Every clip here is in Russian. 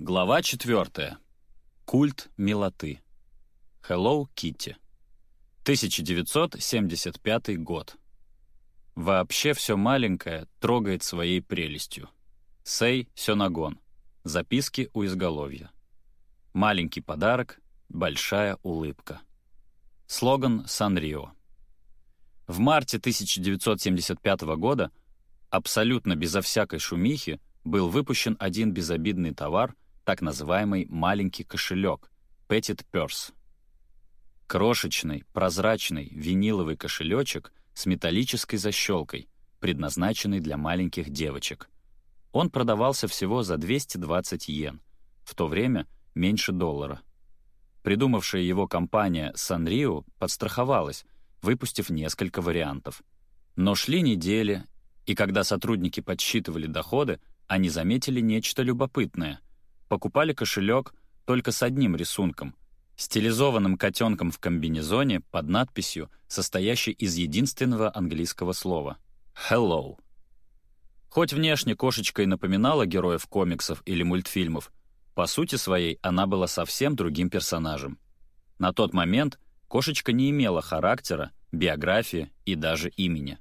Глава 4. Культ милоты. Hello Kitty. 1975 год. Вообще все маленькое трогает своей прелестью. Сей Сёнагон. Записки у изголовья. Маленький подарок, большая улыбка. Слоган Санрио. В марте 1975 года абсолютно безо всякой шумихи был выпущен один безобидный товар — так называемый маленький кошелек Petit Purse. Крошечный, прозрачный виниловый кошелечек с металлической защелкой, предназначенный для маленьких девочек. Он продавался всего за 220 йен, в то время меньше доллара. Придумавшая его компания Sanrio подстраховалась, выпустив несколько вариантов. Но шли недели, и когда сотрудники подсчитывали доходы, они заметили нечто любопытное — покупали кошелек только с одним рисунком — стилизованным котенком в комбинезоне под надписью, состоящей из единственного английского слова — «Hello». Хоть внешне кошечка и напоминала героев комиксов или мультфильмов, по сути своей она была совсем другим персонажем. На тот момент кошечка не имела характера, биографии и даже имени.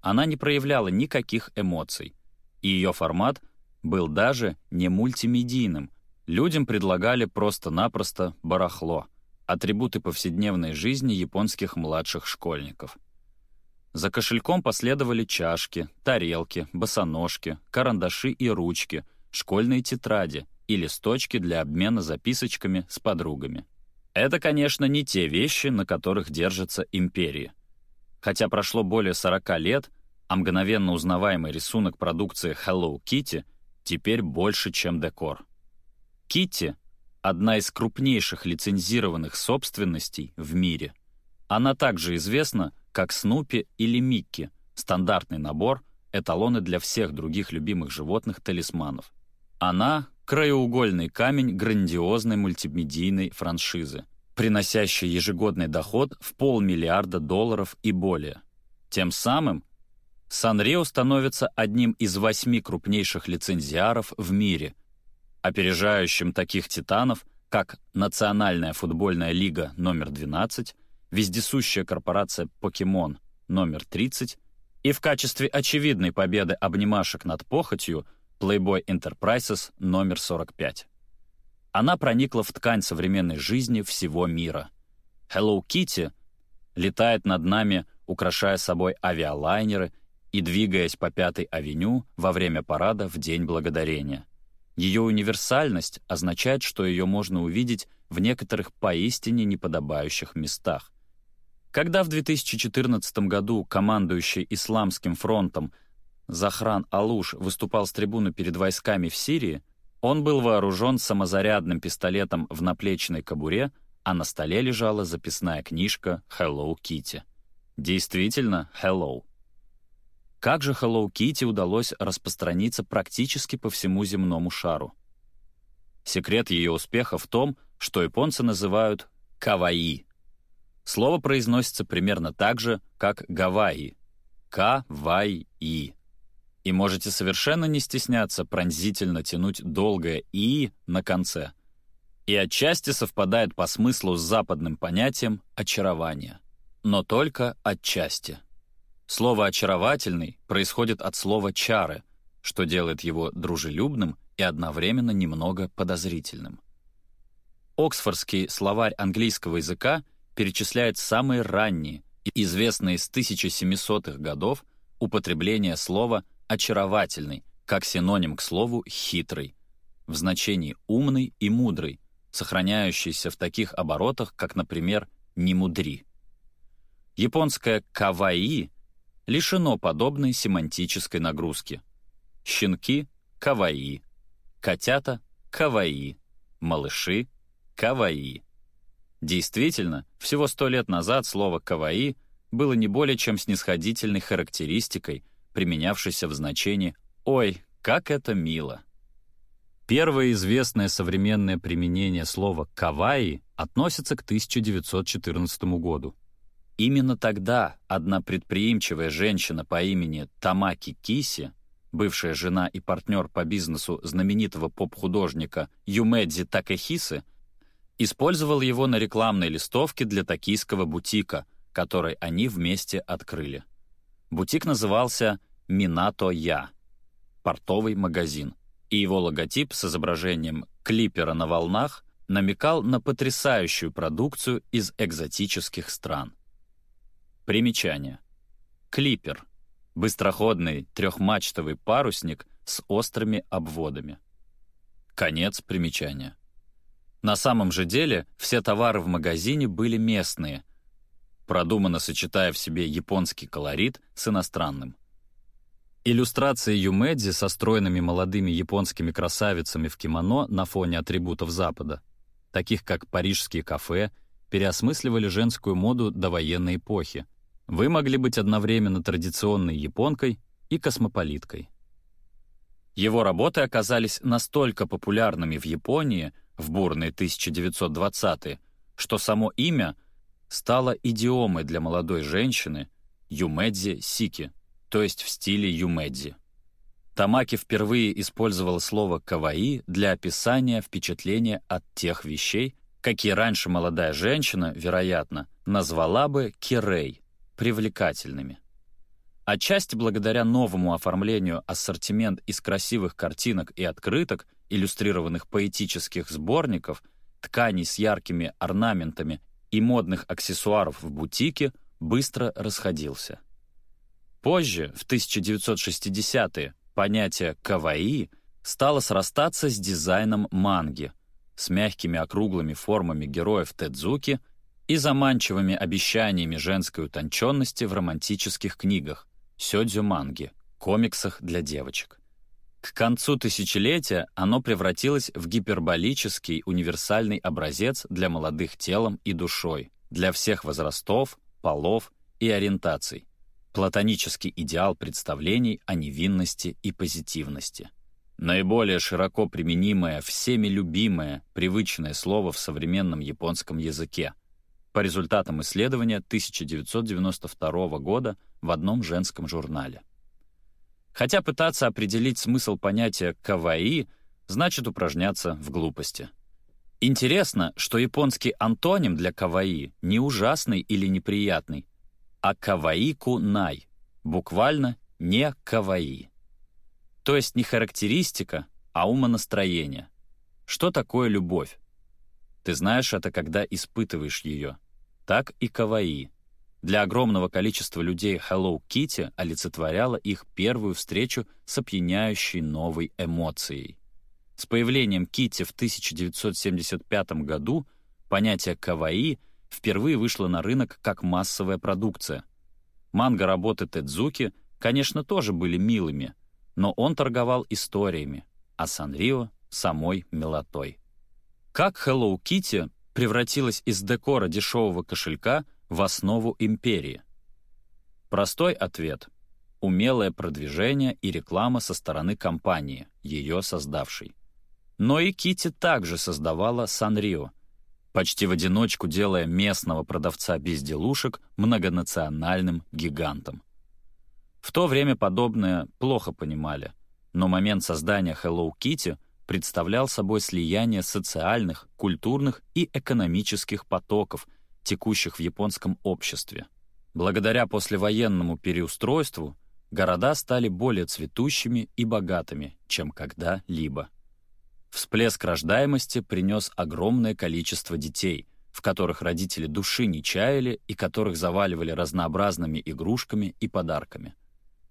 Она не проявляла никаких эмоций, и ее формат — был даже не мультимедийным. Людям предлагали просто-напросто барахло, атрибуты повседневной жизни японских младших школьников. За кошельком последовали чашки, тарелки, босоножки, карандаши и ручки, школьные тетради и листочки для обмена записочками с подругами. Это, конечно, не те вещи, на которых держится империя. Хотя прошло более 40 лет, а мгновенно узнаваемый рисунок продукции Hello Kitty — теперь больше, чем декор. Китти — одна из крупнейших лицензированных собственностей в мире. Она также известна как Снупи или Микки, стандартный набор, эталоны для всех других любимых животных талисманов. Она — краеугольный камень грандиозной мультимедийной франшизы, приносящей ежегодный доход в полмиллиарда долларов и более. Тем самым Санрио становится одним из восьми крупнейших лицензиаров в мире, опережающим таких титанов, как Национальная футбольная лига номер 12, вездесущая корпорация Покемон номер 30 и в качестве очевидной победы обнимашек над похотью Playboy Enterprises номер 45. Она проникла в ткань современной жизни всего мира. Hello Kitty летает над нами, украшая собой авиалайнеры и двигаясь по Пятой авеню во время парада в День Благодарения. Ее универсальность означает, что ее можно увидеть в некоторых поистине неподобающих местах. Когда в 2014 году командующий Исламским фронтом Захран Алуш выступал с трибуны перед войсками в Сирии, он был вооружен самозарядным пистолетом в наплечной кобуре, а на столе лежала записная книжка «Hello Kitty». Действительно, «Hello». Как же Hello Kitty удалось распространиться практически по всему земному шару? Секрет ее успеха в том, что японцы называют «каваи». Слово произносится примерно так же, как «гавайи» — «ка-вай-и». И можете совершенно не стесняться пронзительно тянуть долгое «и» на конце. И отчасти совпадает по смыслу с западным понятием «очарование». Но только отчасти. Слово «очаровательный» происходит от слова «чары», что делает его дружелюбным и одновременно немного подозрительным. Оксфордский словарь английского языка перечисляет самые ранние и известные с 1700-х годов употребления слова «очаровательный» как синоним к слову «хитрый», в значении «умный» и «мудрый», сохраняющийся в таких оборотах, как, например, «не мудри». Японское «каваи» лишено подобной семантической нагрузки. Щенки — каваи, котята — каваи, малыши — каваи. Действительно, всего сто лет назад слово «каваи» было не более чем снисходительной характеристикой, применявшейся в значении «Ой, как это мило». Первое известное современное применение слова «каваи» относится к 1914 году. Именно тогда одна предприимчивая женщина по имени Тамаки Киси бывшая жена и партнер по бизнесу знаменитого поп-художника Юмэдзи Такехисы, использовал его на рекламной листовке для токийского бутика, который они вместе открыли. Бутик назывался «Минато Я» — портовый магазин, и его логотип с изображением клипера на волнах намекал на потрясающую продукцию из экзотических стран. Примечание. Клипер — быстроходный трехмачтовый парусник с острыми обводами. Конец примечания. На самом же деле все товары в магазине были местные, продуманно сочетая в себе японский колорит с иностранным. Иллюстрации Юмэдзи со стройными молодыми японскими красавицами в кимоно на фоне атрибутов Запада, таких как парижские кафе, переосмысливали женскую моду до военной эпохи. Вы могли быть одновременно традиционной японкой и космополиткой. Его работы оказались настолько популярными в Японии в бурные 1920-е, что само имя стало идиомой для молодой женщины Юмэдзи Сики, то есть в стиле Юмэдзи. Тамаки впервые использовала слово «каваи» для описания впечатления от тех вещей, какие раньше молодая женщина, вероятно, назвала бы «кирей» — привлекательными. Отчасти благодаря новому оформлению ассортимент из красивых картинок и открыток, иллюстрированных поэтических сборников, тканей с яркими орнаментами и модных аксессуаров в бутике быстро расходился. Позже, в 1960-е, понятие «каваи» стало срастаться с дизайном манги, с мягкими округлыми формами героев Тедзуки и заманчивыми обещаниями женской утонченности в романтических книгах сёдзю-манги, комиксах для девочек. К концу тысячелетия оно превратилось в гиперболический универсальный образец для молодых телом и душой, для всех возрастов, полов и ориентаций. Платонический идеал представлений о невинности и позитивности. Наиболее широко применимое, всеми любимое, привычное слово в современном японском языке. По результатам исследования 1992 года в одном женском журнале. Хотя пытаться определить смысл понятия «каваи» значит упражняться в глупости. Интересно, что японский антоним для каваи не ужасный или неприятный, а каваи-ку-най, буквально не каваи. То есть не характеристика, а умонастроение. Что такое любовь? Ты знаешь это, когда испытываешь ее. Так и каваи. Для огромного количества людей Hello Kitty олицетворяла их первую встречу с опьяняющей новой эмоцией. С появлением Кити в 1975 году понятие «каваи» впервые вышло на рынок как массовая продукция. Манго работы Тедзуки, конечно, тоже были милыми, но он торговал историями, а Санрио — самой милотой. Как Hello Kitty превратилась из декора дешевого кошелька — в основу империи? Простой ответ — умелое продвижение и реклама со стороны компании, ее создавшей. Но и Кити также создавала Санрио, почти в одиночку делая местного продавца безделушек многонациональным гигантом. В то время подобное плохо понимали, но момент создания Hello Kitty представлял собой слияние социальных, культурных и экономических потоков, текущих в японском обществе. Благодаря послевоенному переустройству города стали более цветущими и богатыми, чем когда-либо. Всплеск рождаемости принес огромное количество детей, в которых родители души не чаяли и которых заваливали разнообразными игрушками и подарками.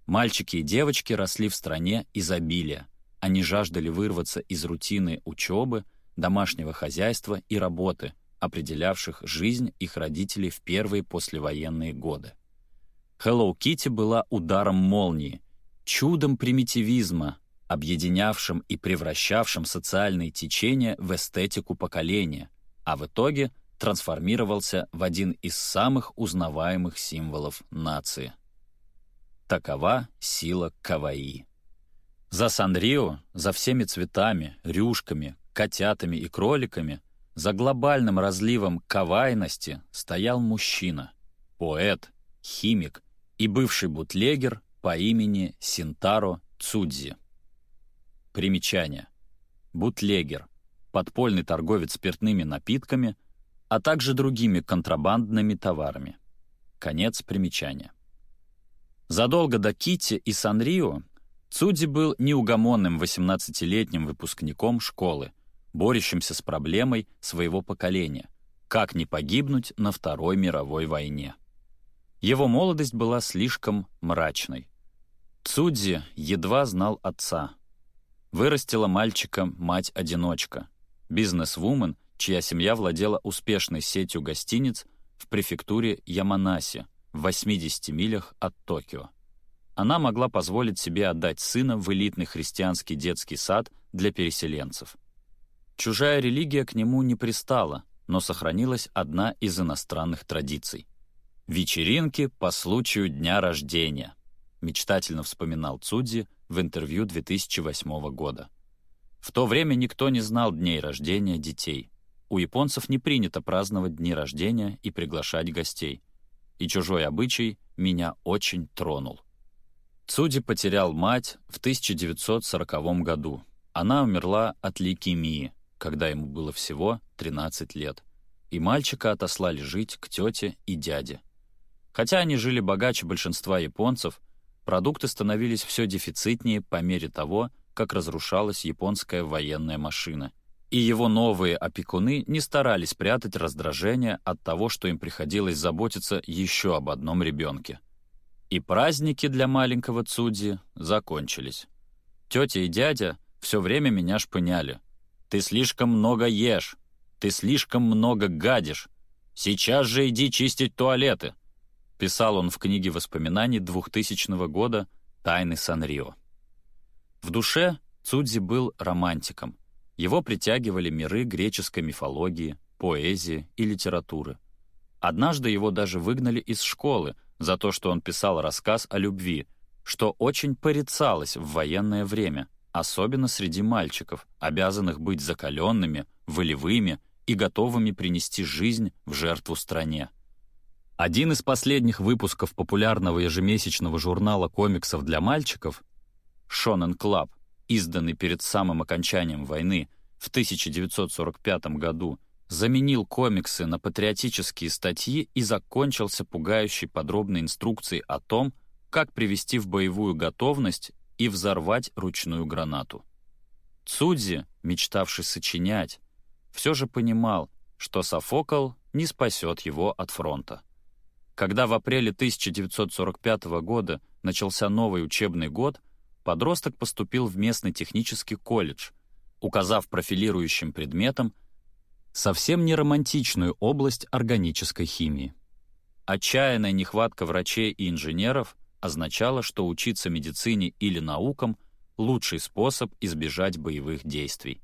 Мальчики и девочки росли в стране изобилия. Они жаждали вырваться из рутины учебы, домашнего хозяйства и работы — определявших жизнь их родителей в первые послевоенные годы. Hello Kitty была ударом молнии, чудом примитивизма, объединявшим и превращавшим социальные течения в эстетику поколения, а в итоге трансформировался в один из самых узнаваемых символов нации. Такова сила каваи. За Санрио, за всеми цветами, рюшками, котятами и кроликами за глобальным разливом кавайности стоял мужчина, поэт, химик и бывший бутлегер по имени Синтаро Цудзи. Примечание. Бутлегер. Подпольный торговец спиртными напитками, а также другими контрабандными товарами. Конец примечания. Задолго до Кити и Санрио Цуди был неугомонным 18-летним выпускником школы, борющимся с проблемой своего поколения — как не погибнуть на Второй мировой войне. Его молодость была слишком мрачной. Цудзи едва знал отца. Вырастила мальчика мать-одиночка, бизнес-вумен, чья семья владела успешной сетью гостиниц в префектуре Яманаси в 80 милях от Токио. Она могла позволить себе отдать сына в элитный христианский детский сад для переселенцев. Чужая религия к нему не пристала, но сохранилась одна из иностранных традиций — «Вечеринки по случаю дня рождения», мечтательно вспоминал Цудзи в интервью 2008 года. В то время никто не знал дней рождения детей. У японцев не принято праздновать дни рождения и приглашать гостей. И чужой обычай меня очень тронул. Цуди потерял мать в 1940 году. Она умерла от лейкемии, когда ему было всего 13 лет. И мальчика отослали жить к тете и дяде. Хотя они жили богаче большинства японцев, продукты становились все дефицитнее по мере того, как разрушалась японская военная машина. И его новые опекуны не старались прятать раздражение от того, что им приходилось заботиться еще об одном ребенке. И праздники для маленького Цуди закончились. Тетя и дядя все время меня шпыняли. «Ты слишком много ешь! Ты слишком много гадишь! Сейчас же иди чистить туалеты!» Писал он в книге воспоминаний 2000 года «Тайны Санрио». В душе Цудзи был романтиком. Его притягивали миры греческой мифологии, поэзии и литературы. Однажды его даже выгнали из школы за то, что он писал рассказ о любви, что очень порицалось в военное время, особенно среди мальчиков, обязанных быть закаленными, волевыми и готовыми принести жизнь в жертву стране. Один из последних выпусков популярного ежемесячного журнала комиксов для мальчиков «Shonen Club», изданный перед самым окончанием войны в 1945 году, заменил комиксы на патриотические статьи и закончился пугающей подробной инструкцией о том, как привести в боевую готовность и взорвать ручную гранату. Цудзи, мечтавший сочинять, все же понимал, что Софокл не спасет его от фронта. Когда в апреле 1945 года начался новый учебный год, подросток поступил в местный технический колледж, указав профилирующим предметом совсем не романтичную область органической химии. Отчаянная нехватка врачей и инженеров означала, что учиться медицине или наукам — лучший способ избежать боевых действий.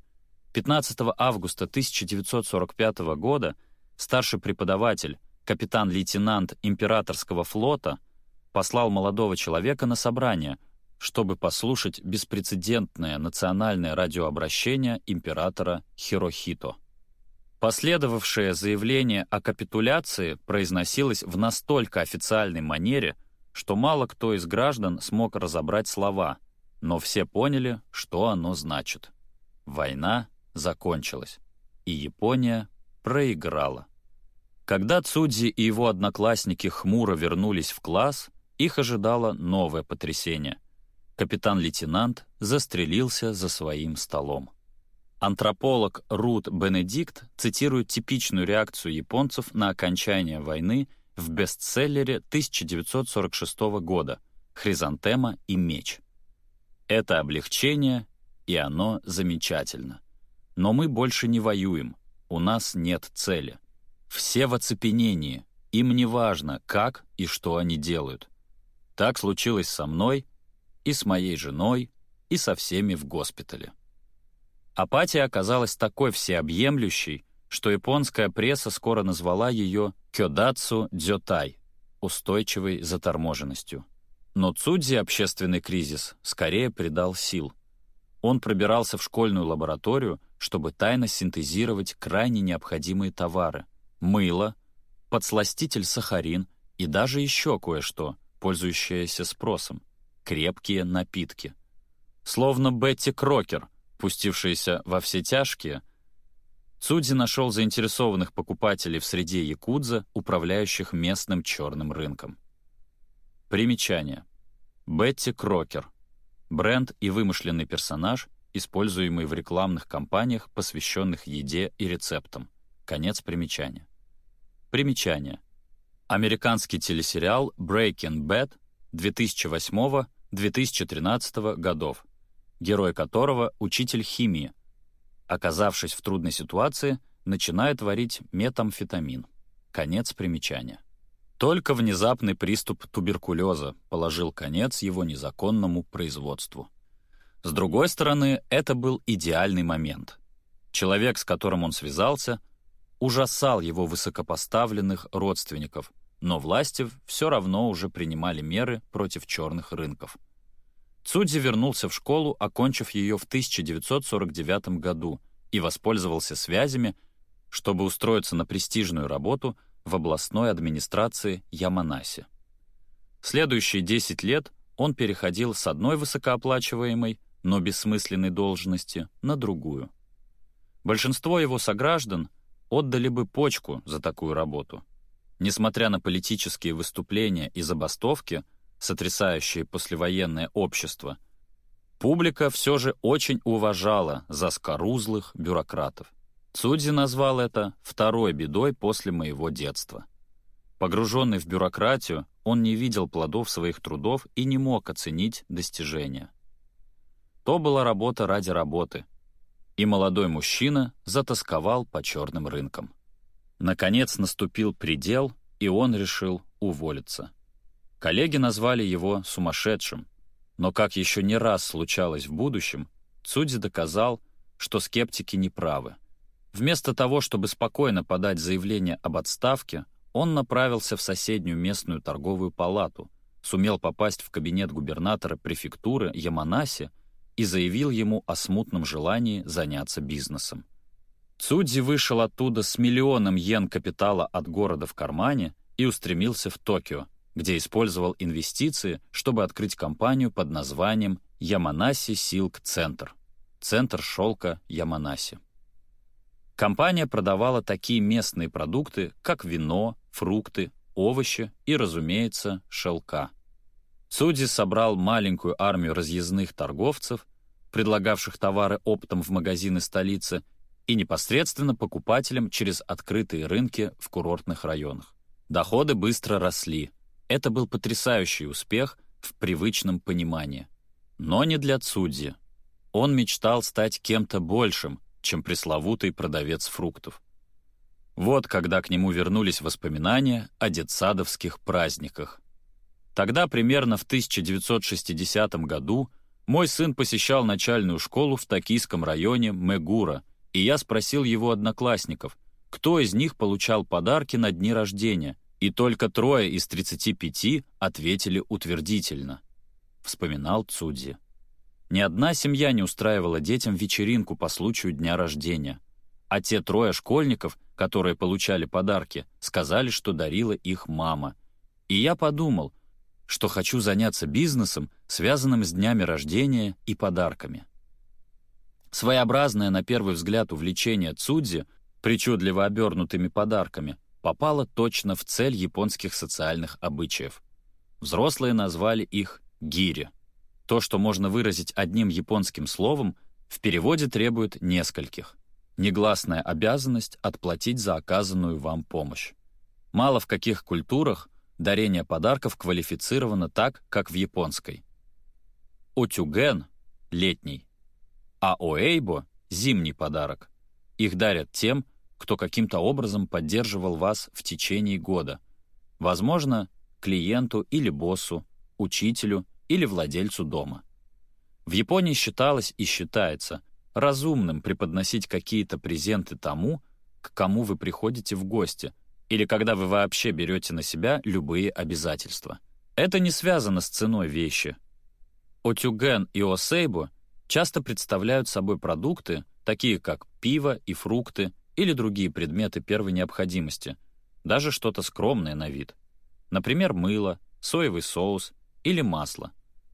15 августа 1945 года старший преподаватель капитан-лейтенант императорского флота послал молодого человека на собрание, чтобы послушать беспрецедентное национальное радиообращение императора Хирохито. Последовавшее заявление о капитуляции произносилось в настолько официальной манере, что мало кто из граждан смог разобрать слова, но все поняли, что оно значит. Война закончилась, и Япония проиграла. Когда Цудзи и его одноклассники хмуро вернулись в класс, их ожидало новое потрясение. Капитан-лейтенант застрелился за своим столом. Антрополог Рут Бенедикт цитирует типичную реакцию японцев на окончание войны в бестселлере 1946 года «Хризантема и меч». Это облегчение, и оно замечательно. Но мы больше не воюем, у нас нет цели. Все в оцепенении, им не важно, как и что они делают. Так случилось со мной и с моей женой, и со всеми в госпитале. Апатия оказалась такой всеобъемлющей, что японская пресса скоро назвала ее «кёдацу дзётай» — устойчивой заторможенностью. Но Цудзи общественный кризис скорее придал сил. Он пробирался в школьную лабораторию, чтобы тайно синтезировать крайне необходимые товары, мыло, подсластитель сахарин и даже еще кое-что, пользующееся спросом — крепкие напитки. Словно Бетти Крокер, пустившаяся во все тяжкие, Цудзи нашел заинтересованных покупателей в среде якудза, управляющих местным черным рынком. Примечание. Бетти Крокер. Бренд и вымышленный персонаж, используемый в рекламных кампаниях, посвященных еде и рецептам. Конец примечания. Примечание. Американский телесериал Breaking Bad 2008-2013 годов, герой которого — учитель химии, оказавшись в трудной ситуации, начинает варить метамфетамин. Конец примечания. Только внезапный приступ туберкулеза положил конец его незаконному производству. С другой стороны, это был идеальный момент. Человек, с которым он связался, ужасал его высокопоставленных родственников, но власти все равно уже принимали меры против черных рынков. Цудзи вернулся в школу, окончив ее в 1949 году, и воспользовался связями, чтобы устроиться на престижную работу в областной администрации Яманаси. Следующие 10 лет он переходил с одной высокооплачиваемой, но бессмысленной должности на другую. Большинство его сограждан отдали бы почку за такую работу. Несмотря на политические выступления и забастовки, сотрясающие послевоенное общество, публика все же очень уважала заскорузлых бюрократов. Цудзи назвал это «второй бедой после моего детства». Погруженный в бюрократию, он не видел плодов своих трудов и не мог оценить достижения. То была работа ради работы, и молодой мужчина затасковал по черным рынкам. Наконец наступил предел, и он решил уволиться. Коллеги назвали его сумасшедшим, но, как еще не раз случалось в будущем, Цудзи доказал, что скептики не правы. Вместо того, чтобы спокойно подать заявление об отставке, он направился в соседнюю местную торговую палату, сумел попасть в кабинет губернатора префектуры Яманаси и заявил ему о смутном желании заняться бизнесом. Цудзи вышел оттуда с миллионом йен капитала от города в кармане и устремился в Токио, где использовал инвестиции, чтобы открыть компанию под названием Яманаси Силк Центр. Центр шелка Яманаси. Компания продавала такие местные продукты, как вино, фрукты, овощи и, разумеется, шелка. Судзи собрал маленькую армию разъездных торговцев, предлагавших товары оптом в магазины столицы, и непосредственно покупателям через открытые рынки в курортных районах. Доходы быстро росли. Это был потрясающий успех в привычном понимании. Но не для Цудзи. Он мечтал стать кем-то большим, чем пресловутый продавец фруктов. Вот когда к нему вернулись воспоминания о детсадовских праздниках. Тогда, примерно в 1960 году, мой сын посещал начальную школу в токийском районе Мегура, и я спросил его одноклассников, кто из них получал подарки на дни рождения, и только трое из 35 ответили утвердительно. Вспоминал Цудзи. Ни одна семья не устраивала детям вечеринку по случаю дня рождения, а те трое школьников, которые получали подарки, сказали, что дарила их мама. И я подумал — что хочу заняться бизнесом, связанным с днями рождения и подарками. Своеобразное на первый взгляд увлечение Цудзи, причудливо обернутыми подарками, попало точно в цель японских социальных обычаев. Взрослые назвали их гири. То, что можно выразить одним японским словом, в переводе требует нескольких. Негласная обязанность отплатить за оказанную вам помощь. Мало в каких культурах дарение подарков квалифицировано так, как в японской. Отюген — летний, а оэйбо — зимний подарок. Их дарят тем, кто каким-то образом поддерживал вас в течение года. Возможно, клиенту или боссу, учителю или владельцу дома. В Японии считалось и считается разумным преподносить какие-то презенты тому, к кому вы приходите в гости — или когда вы вообще берете на себя любые обязательства. Это не связано с ценой вещи. Отюген и осейбо часто представляют собой продукты, такие как пиво и фрукты или другие предметы первой необходимости, даже что-то скромное на вид. Например, мыло, соевый соус или масло.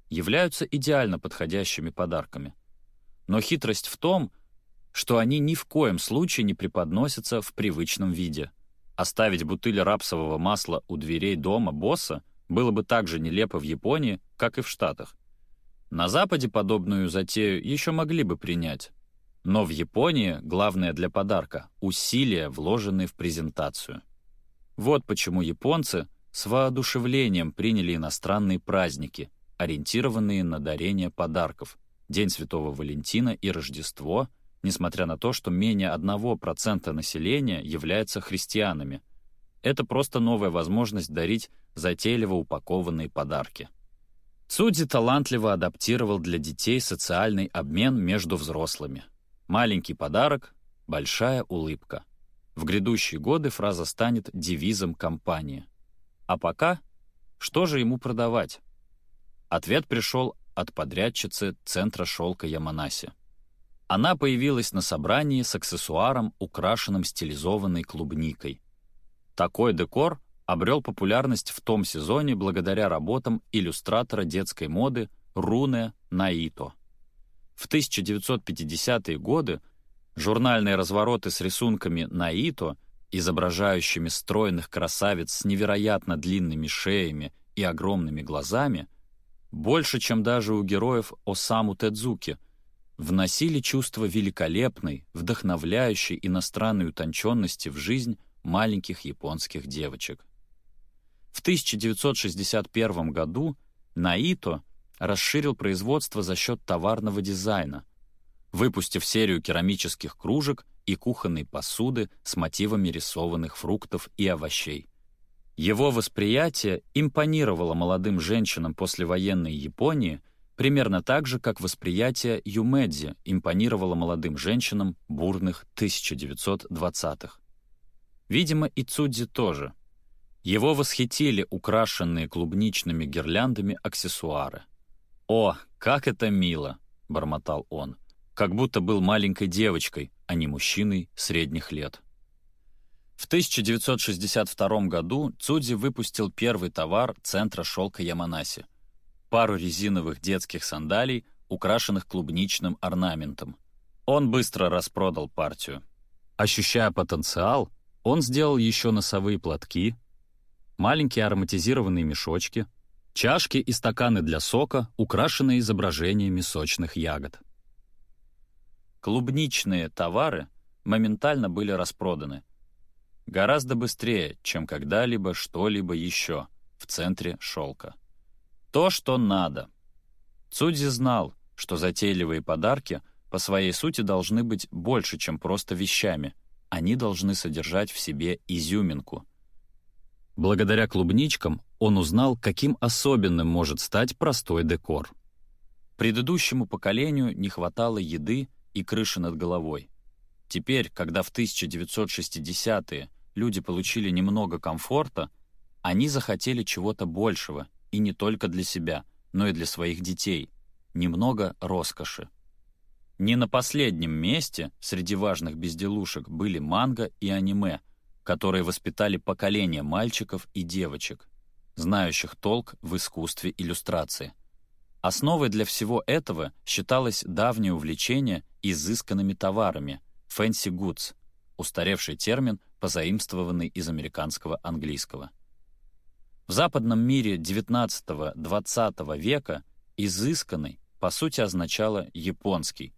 являются идеально подходящими подарками. Но хитрость в том, что они ни в коем случае не преподносятся в привычном виде. Оставить бутыль рапсового масла у дверей дома босса было бы так же нелепо в Японии, как и в Штатах. На Западе подобную затею еще могли бы принять. Но в Японии главное для подарка — усилия, вложенные в презентацию. Вот почему японцы с воодушевлением приняли иностранные праздники, ориентированные на дарение подарков, День Святого Валентина и Рождество, несмотря на то, что менее 1% населения является христианами. Это просто новая возможность дарить затейливо упакованные подарки. Цуди талантливо адаптировал для детей социальный обмен между взрослыми. Маленький подарок — большая улыбка. В грядущие годы фраза станет девизом компании. А пока, что же ему продавать? Ответ пришел от подрядчицы Центра шелка Яманаси. Она появилась на собрании с аксессуаром, украшенным стилизованной клубникой. Такой декор обрел популярность в том сезоне благодаря работам иллюстратора детской моды Руне Наито. В 1950-е годы журнальные развороты с рисунками Наито, изображающими стройных красавиц с невероятно длинными шеями и огромными глазами, больше, чем даже у героев Осаму Тедзуки, вносили чувство великолепной, вдохновляющей иностранной утонченности в жизнь маленьких японских девочек. В 1961 году Наито расширил производство за счет товарного дизайна, выпустив серию керамических кружек и кухонной посуды с мотивами рисованных фруктов и овощей. Его восприятие импонировало молодым женщинам послевоенной Японии примерно так же, как восприятие Юмэдзи импонировало молодым женщинам бурных 1920-х. Видимо, и Цудзи тоже — его восхитили украшенные клубничными гирляндами аксессуары. «О, как это мило!» — бормотал он. «Как будто был маленькой девочкой, а не мужчиной средних лет». В 1962 году Цудзи выпустил первый товар центра шелка Яманаси — пару резиновых детских сандалий, украшенных клубничным орнаментом. Он быстро распродал партию. Ощущая потенциал, он сделал еще носовые платки, маленькие ароматизированные мешочки, чашки и стаканы для сока, украшенные изображениями сочных ягод. Клубничные товары моментально были распроданы. Гораздо быстрее, чем когда-либо что-либо еще в центре шелка. То, что надо. Цудзи знал, что затейливые подарки по своей сути должны быть больше, чем просто вещами. Они должны содержать в себе изюминку — Благодаря клубничкам он узнал, каким особенным может стать простой декор. Предыдущему поколению не хватало еды и крыши над головой. Теперь, когда в 1960-е люди получили немного комфорта, они захотели чего-то большего, и не только для себя, но и для своих детей, немного роскоши. Не на последнем месте среди важных безделушек были манго и аниме, которые воспитали поколение мальчиков и девочек, знающих толк в искусстве иллюстрации. Основой для всего этого считалось давнее увлечение изысканными товарами — fancy goods, устаревший термин, позаимствованный из американского английского. В западном мире XIX-XX века изысканный, по сути, означало японский,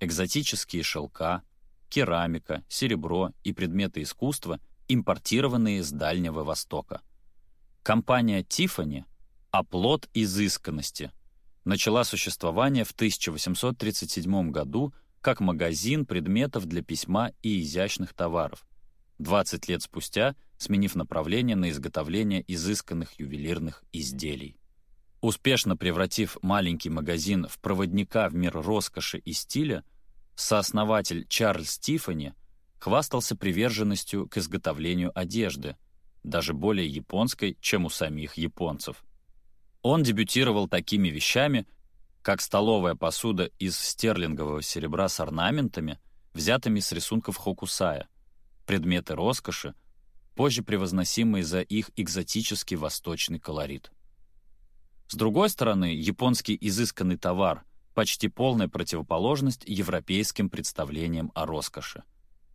экзотические шелка, керамика, серебро и предметы искусства, импортированные с Дальнего Востока. Компания Tiffany — оплот изысканности. Начала существование в 1837 году как магазин предметов для письма и изящных товаров. 20 лет спустя сменив направление на изготовление изысканных ювелирных изделий. Успешно превратив маленький магазин в проводника в мир роскоши и стиля, Сооснователь Чарльз Тиффани хвастался приверженностью к изготовлению одежды, даже более японской, чем у самих японцев. Он дебютировал такими вещами, как столовая посуда из стерлингового серебра с орнаментами, взятыми с рисунков Хокусая, предметы роскоши, позже превозносимые за их экзотический восточный колорит. С другой стороны, японский изысканный товар — почти полная противоположность европейским представлениям о роскоши.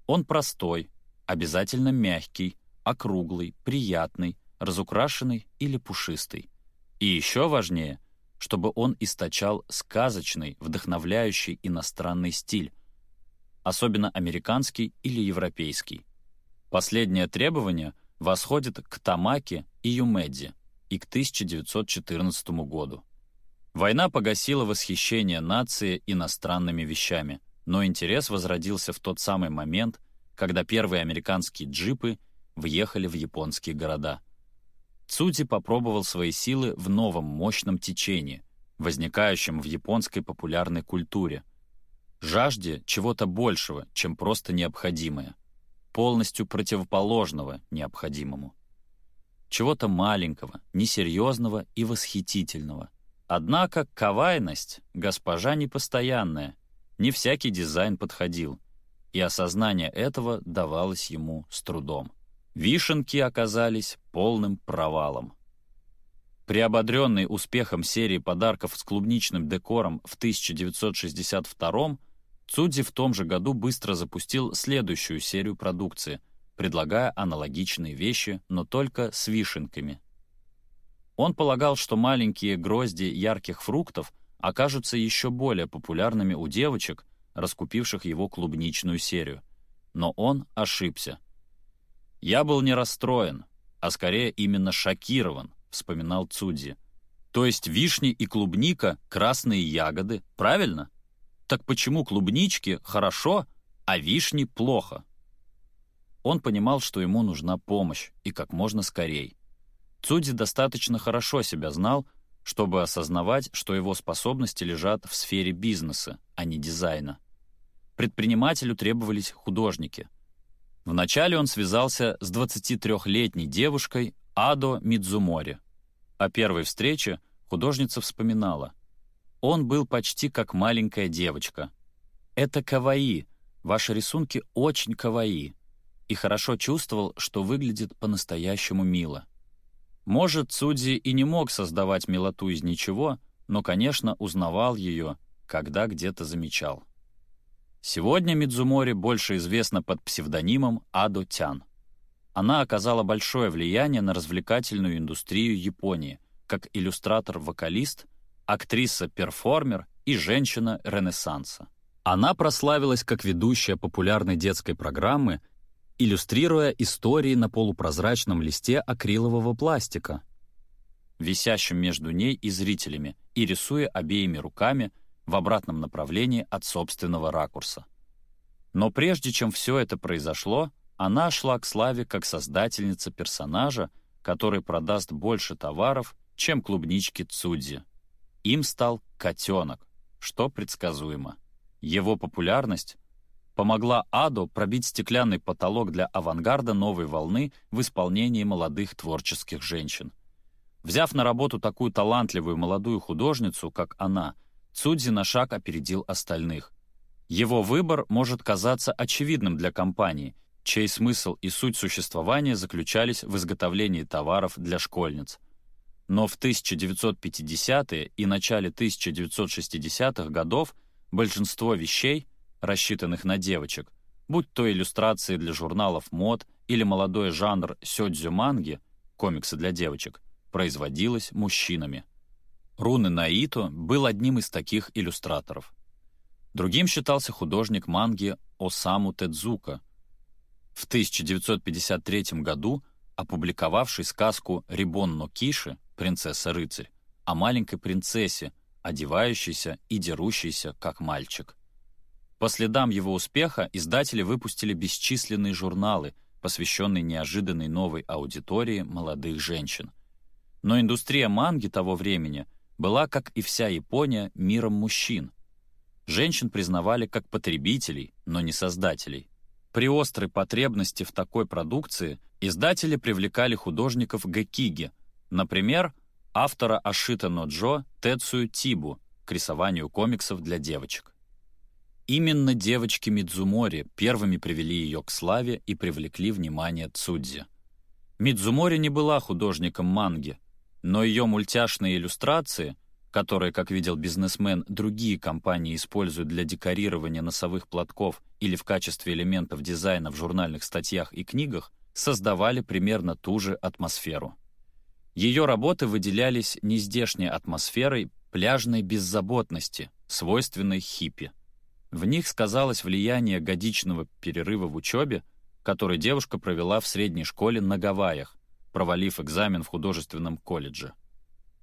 Он простой, обязательно мягкий, округлый, приятный, разукрашенный или пушистый. И еще важнее, чтобы он источал сказочный, вдохновляющий иностранный стиль, особенно американский или европейский. Последнее требование восходит к Тамаке и Юмедзи и к 1914 году. Война погасила восхищение нации иностранными вещами, но интерес возродился в тот самый момент, когда первые американские джипы въехали в японские города. Цуди попробовал свои силы в новом мощном течении, возникающем в японской популярной культуре, жажде чего-то большего, чем просто необходимое, полностью противоположного необходимому. Чего-то маленького, несерьезного и восхитительного. Однако кавайность — госпожа непостоянная, не всякий дизайн подходил, и осознание этого давалось ему с трудом. Вишенки оказались полным провалом. Приободренный успехом серии подарков с клубничным декором в 1962 Цудзи в том же году быстро запустил следующую серию продукции, предлагая аналогичные вещи, но только с вишенками. Он полагал, что маленькие грозди ярких фруктов окажутся еще более популярными у девочек, раскупивших его клубничную серию. Но он ошибся. «Я был не расстроен, а скорее именно шокирован», — вспоминал Цудзи. «То есть вишни и клубника — красные ягоды, правильно?» Так почему клубнички хорошо, а вишни плохо? Он понимал, что ему нужна помощь, и как можно скорей. Цуди достаточно хорошо себя знал, чтобы осознавать, что его способности лежат в сфере бизнеса, а не дизайна. Предпринимателю требовались художники. Вначале он связался с 23-летней девушкой Адо Мидзумори. О первой встрече художница вспоминала. Он был почти как маленькая девочка. Это каваи. Ваши рисунки очень каваи. И хорошо чувствовал, что выглядит по-настоящему мило. Может, Цуди и не мог создавать милоту из ничего, но, конечно, узнавал ее, когда где-то замечал. Сегодня Мидзумори больше известна под псевдонимом Адо Тян. Она оказала большое влияние на развлекательную индустрию Японии, как иллюстратор-вокалист актриса-перформер и женщина Ренессанса. Она прославилась как ведущая популярной детской программы, иллюстрируя истории на полупрозрачном листе акрилового пластика, висящем между ней и зрителями, и рисуя обеими руками в обратном направлении от собственного ракурса. Но прежде чем все это произошло, она шла к славе как создательница персонажа, который продаст больше товаров, чем клубнички Цудзи. Им стал котенок, что предсказуемо. Его популярность помогла Аду пробить стеклянный потолок для авангарда новой волны в исполнении молодых творческих женщин. Взяв на работу такую талантливую молодую художницу, как она, Цудзи на шаг опередил остальных. Его выбор может казаться очевидным для компании, чей смысл и суть существования заключались в изготовлении товаров для школьниц — но в 1950-е и начале 1960-х годов большинство вещей, рассчитанных на девочек, будь то иллюстрации для журналов мод или молодой жанр сёдзю-манги, комиксы для девочек, производилось мужчинами. Руны Наито был одним из таких иллюстраторов. Другим считался художник манги Осаму Тедзука. В 1953 году опубликовавший сказку «Рибон но Киши» принцесса-рыцарь, о маленькой принцессе, одевающейся и дерущейся, как мальчик. По следам его успеха издатели выпустили бесчисленные журналы, посвященные неожиданной новой аудитории молодых женщин. Но индустрия манги того времени была, как и вся Япония, миром мужчин. Женщин признавали как потребителей, но не создателей. При острой потребности в такой продукции издатели привлекали художников гакиги, например, автора Ашита Ноджо Тецую Тибу к рисованию комиксов для девочек. Именно девочки Мидзумори первыми привели ее к славе и привлекли внимание Цудзи. Мидзумори не была художником манги, Но ее мультяшные иллюстрации, которые, как видел бизнесмен, другие компании используют для декорирования носовых платков или в качестве элементов дизайна в журнальных статьях и книгах, создавали примерно ту же атмосферу. Ее работы выделялись нездешней атмосферой пляжной беззаботности, свойственной хиппи. В них сказалось влияние годичного перерыва в учебе, который девушка провела в средней школе на Гавайях, провалив экзамен в художественном колледже.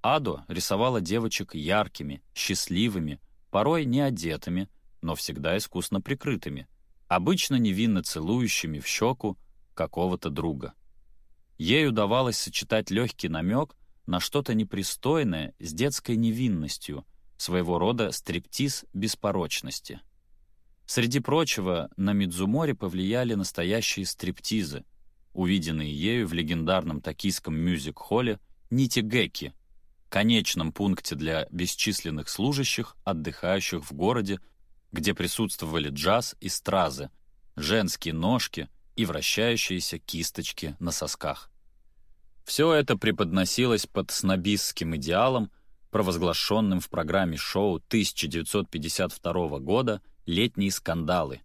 Адо рисовала девочек яркими, счастливыми, порой не одетыми, но всегда искусно прикрытыми, обычно невинно целующими в щеку какого-то друга. Ей удавалось сочетать легкий намек на что-то непристойное с детской невинностью, своего рода стриптиз беспорочности. Среди прочего, на Мидзуморе повлияли настоящие стриптизы, увиденные ею в легендарном токийском мюзик-холле Нитигеки, конечном пункте для бесчисленных служащих, отдыхающих в городе, где присутствовали джаз и стразы, женские ножки и вращающиеся кисточки на сосках. Все это преподносилось под снобистским идеалом, провозглашенным в программе шоу 1952 года «Летние скандалы»,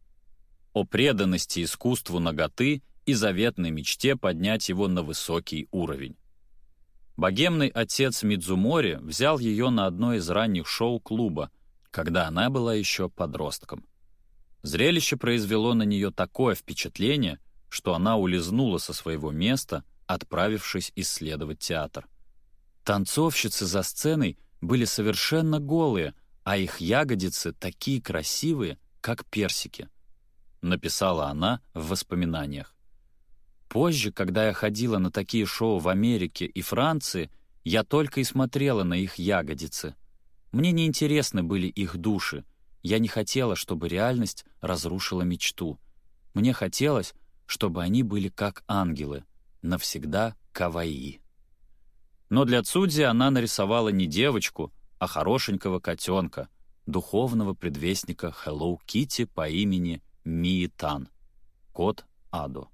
о преданности искусству наготы и заветной мечте поднять его на высокий уровень. Богемный отец Мидзумори взял ее на одно из ранних шоу клуба, когда она была еще подростком. Зрелище произвело на нее такое впечатление, что она улизнула со своего места, отправившись исследовать театр. Танцовщицы за сценой были совершенно голые, а их ягодицы такие красивые, как персики, написала она в воспоминаниях. Позже, когда я ходила на такие шоу в Америке и Франции, я только и смотрела на их ягодицы. Мне не интересны были их души. Я не хотела, чтобы реальность разрушила мечту. Мне хотелось, чтобы они были как ангелы, навсегда каваи. Но для Цудзи она нарисовала не девочку, а хорошенького котенка, духовного предвестника Hello Kitty по имени Миитан, кот Адо.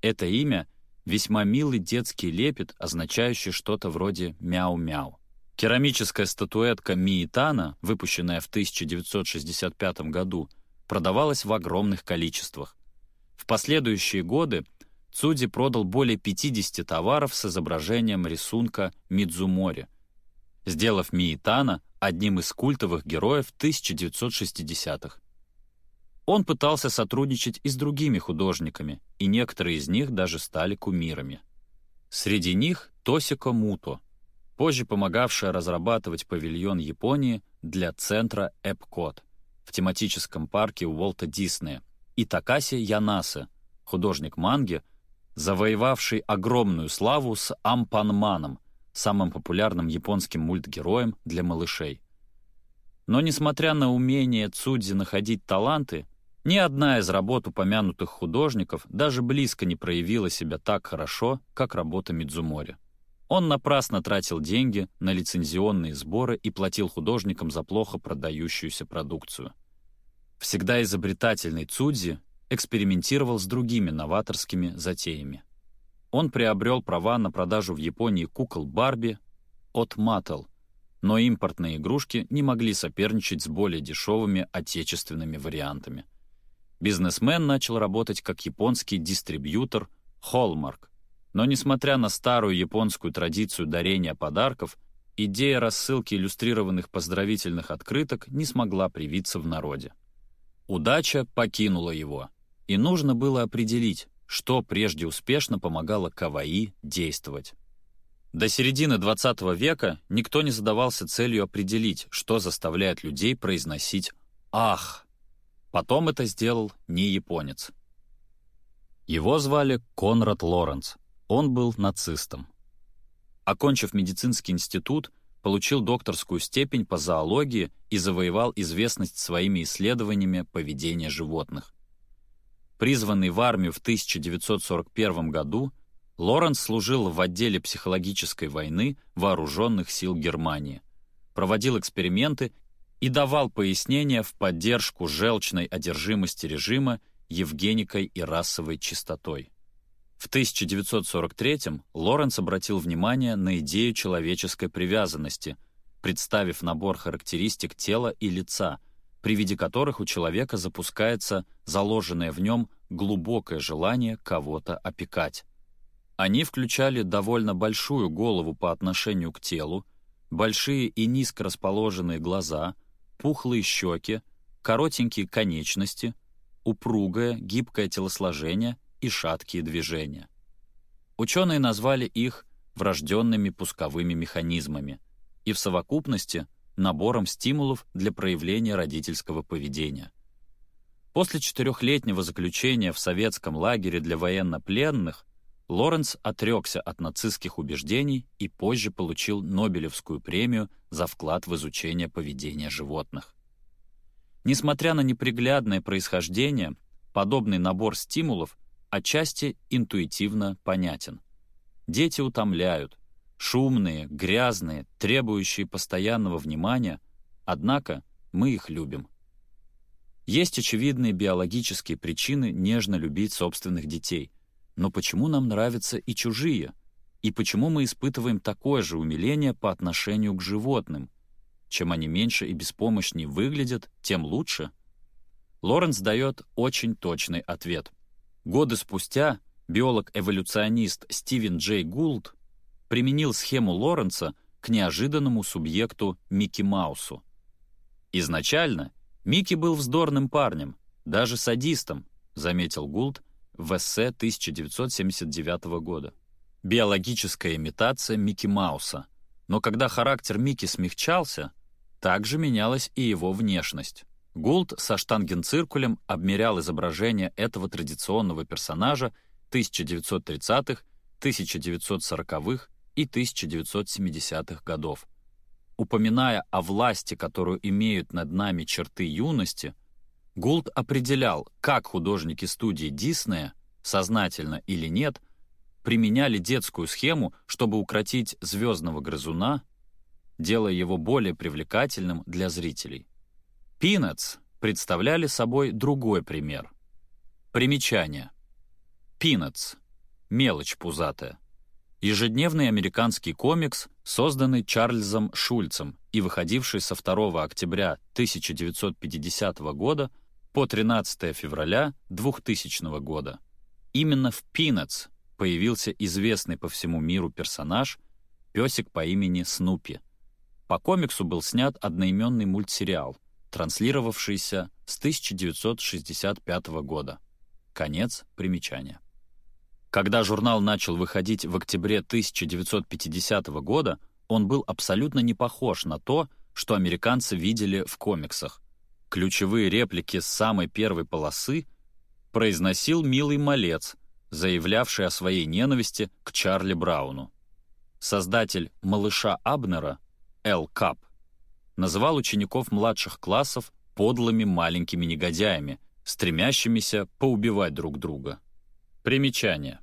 Это имя — весьма милый детский лепет, означающий что-то вроде «мяу-мяу». Керамическая статуэтка Миитана, выпущенная в 1965 году, продавалась в огромных количествах. В последующие годы Цуди продал более 50 товаров с изображением рисунка Мидзумори, сделав Миитана одним из культовых героев 1960-х. Он пытался сотрудничать и с другими художниками, и некоторые из них даже стали кумирами. Среди них Тосико Муто, позже помогавшая разрабатывать павильон Японии для центра Эпкот в тематическом парке Уолта Диснея, и Такаси Янаса, художник манги, завоевавший огромную славу с Ампанманом, самым популярным японским мультгероем для малышей. Но несмотря на умение Цудзи находить таланты, ни одна из работ упомянутых художников даже близко не проявила себя так хорошо, как работа Мидзумори. Он напрасно тратил деньги на лицензионные сборы и платил художникам за плохо продающуюся продукцию. Всегда изобретательный Цудзи экспериментировал с другими новаторскими затеями. Он приобрел права на продажу в Японии кукол Барби от Mattel, но импортные игрушки не могли соперничать с более дешевыми отечественными вариантами — Бизнесмен начал работать как японский дистрибьютор Hallmark. Но несмотря на старую японскую традицию дарения подарков, идея рассылки иллюстрированных поздравительных открыток не смогла привиться в народе. Удача покинула его, и нужно было определить, что прежде успешно помогало Каваи действовать. До середины XX века никто не задавался целью определить, что заставляет людей произносить «ах», Потом это сделал не японец. Его звали Конрад Лоренц. Он был нацистом. Окончив медицинский институт, получил докторскую степень по зоологии и завоевал известность своими исследованиями поведения животных. Призванный в армию в 1941 году, Лоренц служил в отделе психологической войны вооруженных сил Германии, проводил эксперименты и давал пояснения в поддержку желчной одержимости режима Евгеникой и расовой чистотой. В 1943-м Лоренс обратил внимание на идею человеческой привязанности, представив набор характеристик тела и лица, при виде которых у человека запускается заложенное в нем глубокое желание кого-то опекать. Они включали довольно большую голову по отношению к телу, большие и низко расположенные глаза, пухлые щеки, коротенькие конечности, упругое, гибкое телосложение и шаткие движения. Ученые назвали их врожденными пусковыми механизмами и в совокупности набором стимулов для проявления родительского поведения. После четырехлетнего заключения в советском лагере для военнопленных Лоренц отрекся от нацистских убеждений и позже получил Нобелевскую премию за вклад в изучение поведения животных. Несмотря на неприглядное происхождение, подобный набор стимулов отчасти интуитивно понятен. Дети утомляют, шумные, грязные, требующие постоянного внимания, однако мы их любим. Есть очевидные биологические причины нежно любить собственных детей — но почему нам нравятся и чужие? И почему мы испытываем такое же умиление по отношению к животным? Чем они меньше и беспомощнее выглядят, тем лучше. Лоренс дает очень точный ответ. Годы спустя биолог-эволюционист Стивен Джей Гулд применил схему Лоренца к неожиданному субъекту Микки Маусу. Изначально Микки был вздорным парнем, даже садистом, заметил Гулд, в эссе 1979 года. Биологическая имитация Микки Мауса. Но когда характер Микки смягчался, также менялась и его внешность. Гулд со штангенциркулем обмерял изображение этого традиционного персонажа 1930-х, 1940-х и 1970-х годов. Упоминая о власти, которую имеют над нами черты юности, Гулд определял, как художники студии Диснея, сознательно или нет, применяли детскую схему, чтобы укротить звездного грызуна, делая его более привлекательным для зрителей. Пинетс представляли собой другой пример. Примечание. Пинетс. Мелочь пузатая. Ежедневный американский комикс, созданный Чарльзом Шульцем и выходивший со 2 октября 1950 года по 13 февраля 2000 года. Именно в Peanuts появился известный по всему миру персонаж, песик по имени Снупи. По комиксу был снят одноименный мультсериал, транслировавшийся с 1965 года. Конец примечания. Когда журнал начал выходить в октябре 1950 года, он был абсолютно не похож на то, что американцы видели в комиксах, Ключевые реплики с самой первой полосы произносил милый малец, заявлявший о своей ненависти к Чарли Брауну. Создатель «Малыша Абнера» Эл Кап называл учеников младших классов подлыми маленькими негодяями, стремящимися поубивать друг друга. Примечание.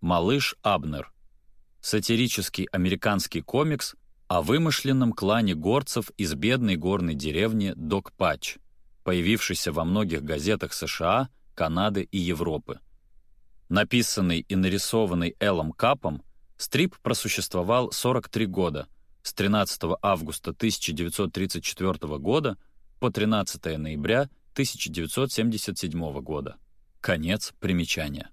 «Малыш Абнер» — сатирический американский комикс о вымышленном клане горцев из бедной горной деревни Док-Патч, появившейся во многих газетах США, Канады и Европы. Написанный и нарисованный Эллом Капом, стрип просуществовал 43 года, с 13 августа 1934 года по 13 ноября 1977 года. Конец примечания.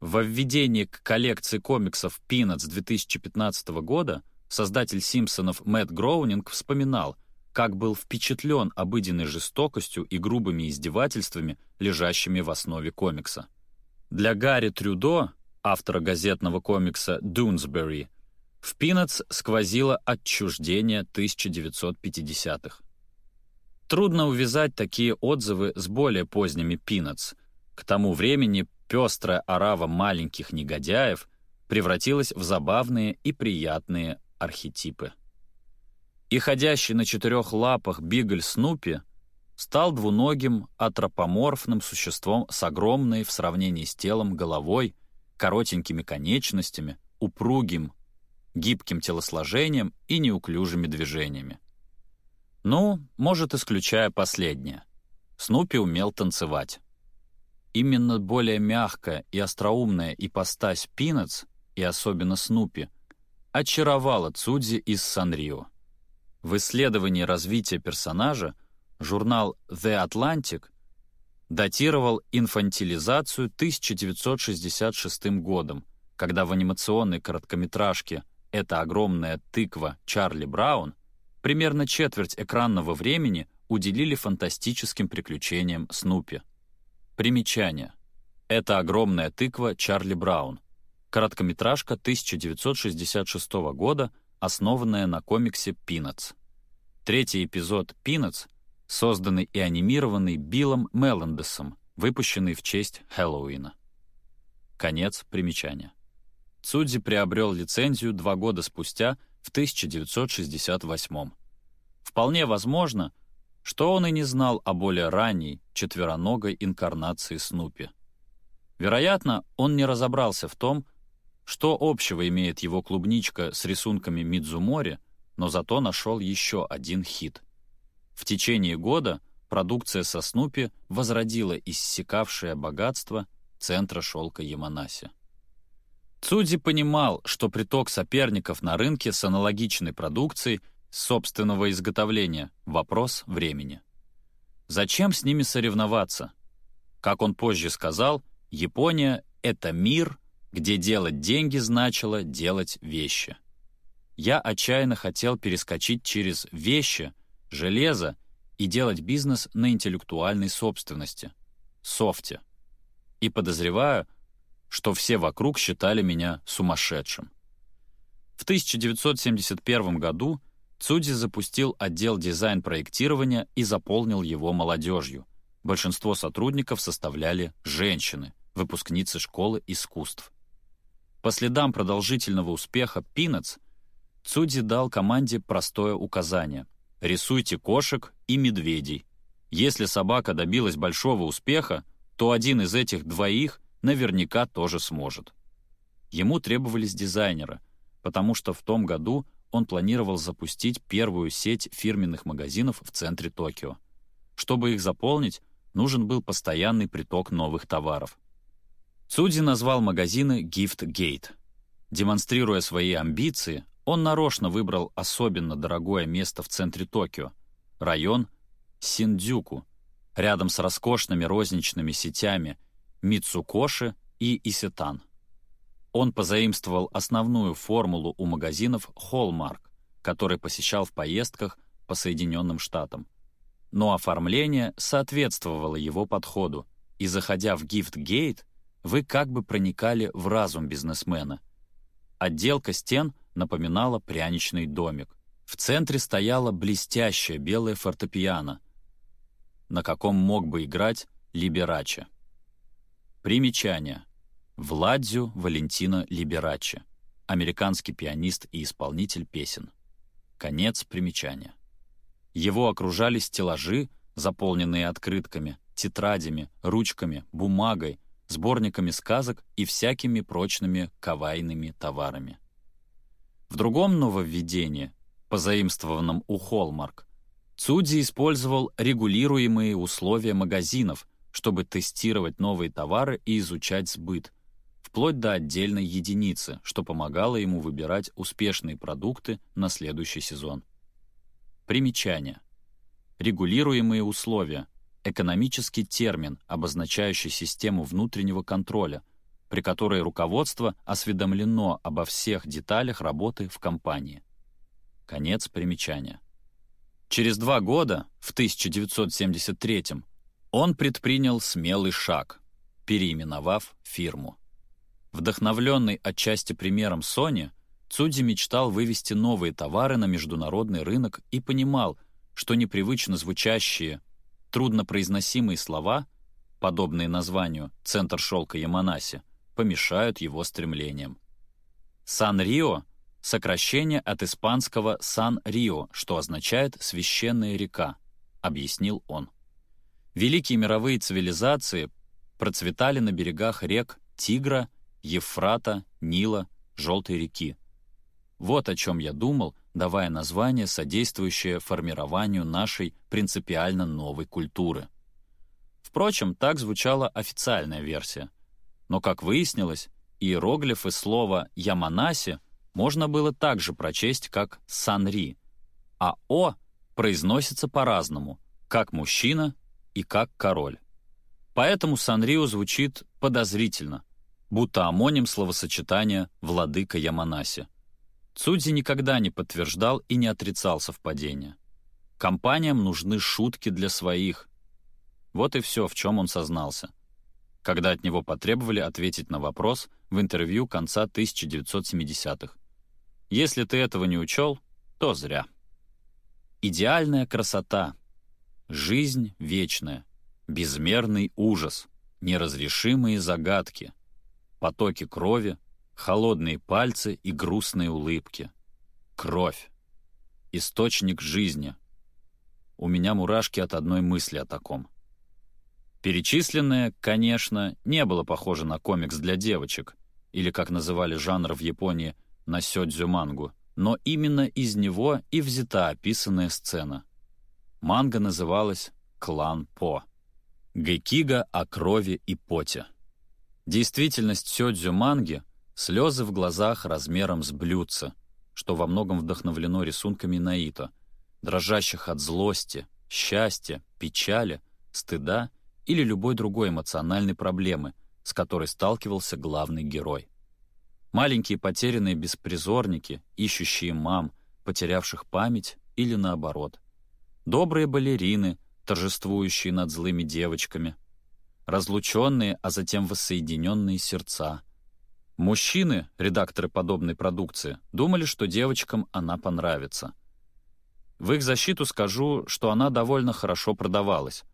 Во введении к коллекции комиксов Peanuts 2015 года Создатель «Симпсонов» Мэтт Гроунинг вспоминал, как был впечатлен обыденной жестокостью и грубыми издевательствами, лежащими в основе комикса. Для Гарри Трюдо, автора газетного комикса «Дунсбери», в «Пинатс» сквозило отчуждение 1950-х. Трудно увязать такие отзывы с более поздними «Пинатс». К тому времени пестрая орава маленьких негодяев превратилась в забавные и приятные архетипы. И ходящий на четырех лапах Бигль Снупи стал двуногим антропоморфным существом с огромной в сравнении с телом головой, коротенькими конечностями, упругим, гибким телосложением и неуклюжими движениями. Ну, может, исключая последнее. Снупи умел танцевать. Именно более мягкая и остроумная ипостась Пинетс, и особенно Снупи, очаровала Цудзи из Санрио. В исследовании развития персонажа журнал The Atlantic датировал инфантилизацию 1966 годом, когда в анимационной короткометражке «Это огромная тыква» Чарли Браун примерно четверть экранного времени уделили фантастическим приключениям Снупи. Примечание. «Это огромная тыква» Чарли Браун. Короткометражка 1966 года, основанная на комиксе «Пинатс». Третий эпизод «Пинатс» созданный и анимированный Биллом Меллендесом, выпущенный в честь Хэллоуина. Конец примечания. Цудзи приобрел лицензию два года спустя, в 1968 Вполне возможно, что он и не знал о более ранней, четвероногой инкарнации Снупи. Вероятно, он не разобрался в том, что общего имеет его клубничка с рисунками Мидзумори, но зато нашел еще один хит — в течение года продукция со Снупи возродила иссякавшее богатство центра шелка Яманаси. Цуди понимал, что приток соперников на рынке с аналогичной продукцией собственного изготовления — вопрос времени. Зачем с ними соревноваться? Как он позже сказал, Япония — это мир, где делать деньги значило делать вещи. Я отчаянно хотел перескочить через вещи железо и делать бизнес на интеллектуальной собственности, софте. И подозреваю, что все вокруг считали меня сумасшедшим. В 1971 году Цуди запустил отдел дизайн-проектирования и заполнил его молодежью. Большинство сотрудников составляли женщины, выпускницы школы искусств. По следам продолжительного успеха «Пинетс» Цуди дал команде простое указание — Рисуйте кошек и медведей. Если собака добилась большого успеха, то один из этих двоих наверняка тоже сможет. Ему требовались дизайнеры, потому что в том году он планировал запустить первую сеть фирменных магазинов в центре Токио. Чтобы их заполнить, нужен был постоянный приток новых товаров. Цуди назвал магазины Gift Gate. Демонстрируя свои амбиции, он нарочно выбрал особенно дорогое место в центре Токио — район Синдзюку, рядом с роскошными розничными сетями Мицукоши и Исетан. Он позаимствовал основную формулу у магазинов Hallmark, который посещал в поездках по Соединенным Штатам. Но оформление соответствовало его подходу, и, заходя в Gift вы как бы проникали в разум бизнесмена. Отделка стен напоминала пряничный домик. В центре стояла блестящая белая фортепиано, на каком мог бы играть Либераче. Примечание. Владзю Валентина Либераче, американский пианист и исполнитель песен. Конец примечания. Его окружали стеллажи, заполненные открытками, тетрадями, ручками, бумагой, сборниками сказок и всякими прочными кавайными товарами. В другом нововведении, позаимствованном у Холмарк, Цуди использовал регулируемые условия магазинов, чтобы тестировать новые товары и изучать сбыт, вплоть до отдельной единицы, что помогало ему выбирать успешные продукты на следующий сезон. Примечание. Регулируемые условия — экономический термин, обозначающий систему внутреннего контроля, при которой руководство осведомлено обо всех деталях работы в компании. Конец примечания. Через два года, в 1973 он предпринял смелый шаг, переименовав фирму. Вдохновленный отчасти примером Sony, Цуди мечтал вывести новые товары на международный рынок и понимал, что непривычно звучащие, труднопроизносимые слова, подобные названию «Центр шелка Яманаси», помешают его стремлениям. Сан-Рио — сокращение от испанского «Сан-Рио», что означает «священная река», — объяснил он. Великие мировые цивилизации процветали на берегах рек Тигра, Евфрата, Нила, Желтой реки. Вот о чем я думал, давая название, содействующее формированию нашей принципиально новой культуры — Впрочем, так звучала официальная версия. Но, как выяснилось, иероглифы слова «Яманаси» можно было также прочесть как «Санри», а «О» произносится по-разному, как «мужчина» и как «король». Поэтому Санрио звучит подозрительно, будто амоним словосочетания «владыка Яманаси». Цудзи никогда не подтверждал и не отрицал совпадения. Компаниям нужны шутки для своих. Вот и все, в чем он сознался. Когда от него потребовали ответить на вопрос в интервью конца 1970-х. Если ты этого не учел, то зря. Идеальная красота. Жизнь вечная. Безмерный ужас. Неразрешимые загадки. Потоки крови — холодные пальцы и грустные улыбки. Кровь. Источник жизни. У меня мурашки от одной мысли о таком. Перечисленное, конечно, не было похоже на комикс для девочек, или, как называли жанр в Японии, на сёдзю мангу, но именно из него и взята описанная сцена. Манга называлась «Клан По». Гекига о крови и поте. Действительность сёдзю манги Слезы в глазах размером с блюдце, что во многом вдохновлено рисунками Наито, дрожащих от злости, счастья, печали, стыда или любой другой эмоциональной проблемы, с которой сталкивался главный герой. Маленькие потерянные беспризорники, ищущие мам, потерявших память или наоборот. Добрые балерины, торжествующие над злыми девочками. Разлученные, а затем воссоединенные сердца — Мужчины, редакторы подобной продукции, думали, что девочкам она понравится. В их защиту скажу, что она довольно хорошо продавалась,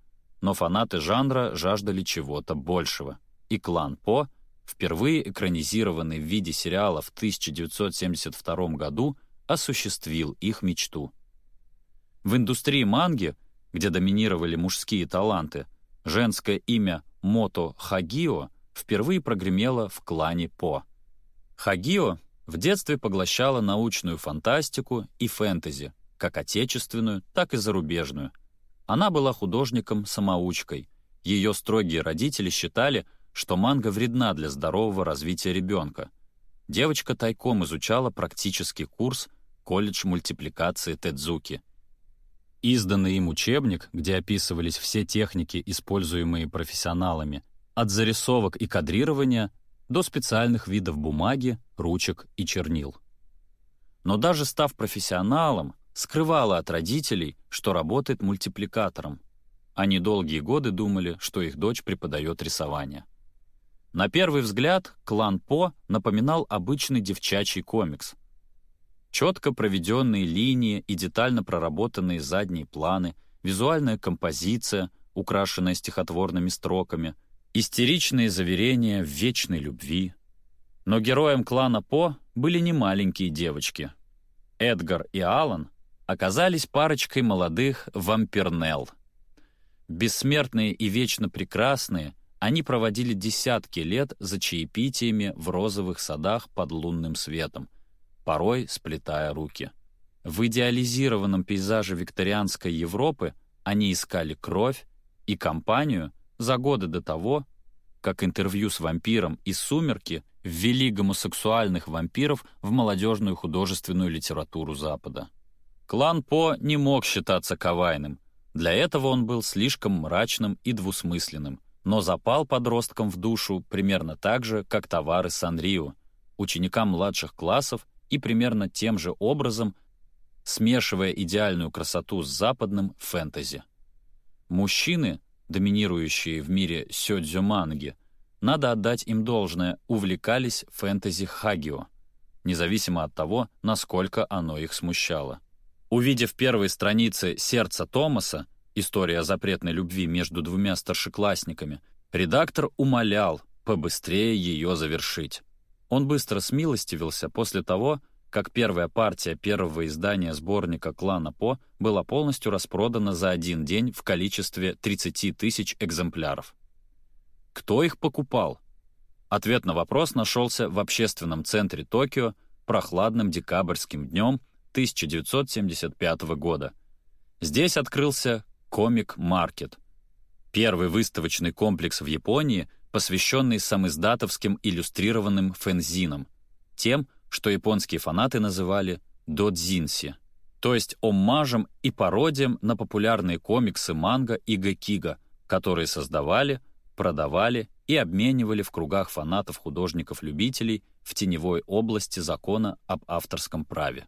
но фанаты жанра жаждали чего-то большего. И «Клан По», впервые экранизированный в виде сериала в 1972 году, осуществил их мечту. В индустрии манги, где доминировали мужские таланты, женское имя Мото Хагио — впервые прогремела в клане По. Хагио в детстве поглощала научную фантастику и фэнтези, как отечественную, так и зарубежную. Она была художником-самоучкой. Ее строгие родители считали, что манга вредна для здорового развития ребенка. Девочка тайком изучала практический курс колледж мультипликации Тедзуки. Изданный им учебник, где описывались все техники, используемые профессионалами от зарисовок и кадрирования до специальных видов бумаги, ручек и чернил. Но даже став профессионалом, скрывала от родителей, что работает мультипликатором. Они долгие годы думали, что их дочь преподает рисование. На первый взгляд клан По напоминал обычный девчачий комикс. Четко проведенные линии и детально проработанные задние планы, визуальная композиция, украшенная стихотворными строками — истеричные заверения в вечной любви. Но героем клана По были не маленькие девочки. Эдгар и Алан оказались парочкой молодых вампирнел. Бессмертные и вечно прекрасные, они проводили десятки лет за чаепитиями в розовых садах под лунным светом, порой сплетая руки. В идеализированном пейзаже викторианской Европы они искали кровь и компанию, за годы до того, как интервью с вампиром и «Сумерки» ввели гомосексуальных вампиров в молодежную художественную литературу Запада. Клан По не мог считаться кавайным. Для этого он был слишком мрачным и двусмысленным, но запал подросткам в душу примерно так же, как товары Санрио, ученикам младших классов и примерно тем же образом, смешивая идеальную красоту с западным фэнтези. Мужчины, доминирующие в мире сёдзю-манги, надо отдать им должное, увлекались фэнтези Хагио, независимо от того, насколько оно их смущало. Увидев первые страницы «Сердца Томаса», история запретной любви между двумя старшеклассниками, редактор умолял побыстрее ее завершить. Он быстро смилостивился после того, как первая партия первого издания сборника клана По была полностью распродана за один день в количестве 30 тысяч экземпляров. Кто их покупал? Ответ на вопрос нашелся в общественном центре Токио прохладным декабрьским днем 1975 года. Здесь открылся комик-маркет. Первый выставочный комплекс в Японии, посвященный самиздатовским иллюстрированным фэнзинам, тем, что японские фанаты называли додзинси, то есть оммажем и пародиям на популярные комиксы манга и гакига, которые создавали, продавали и обменивали в кругах фанатов художников-любителей в теневой области закона об авторском праве.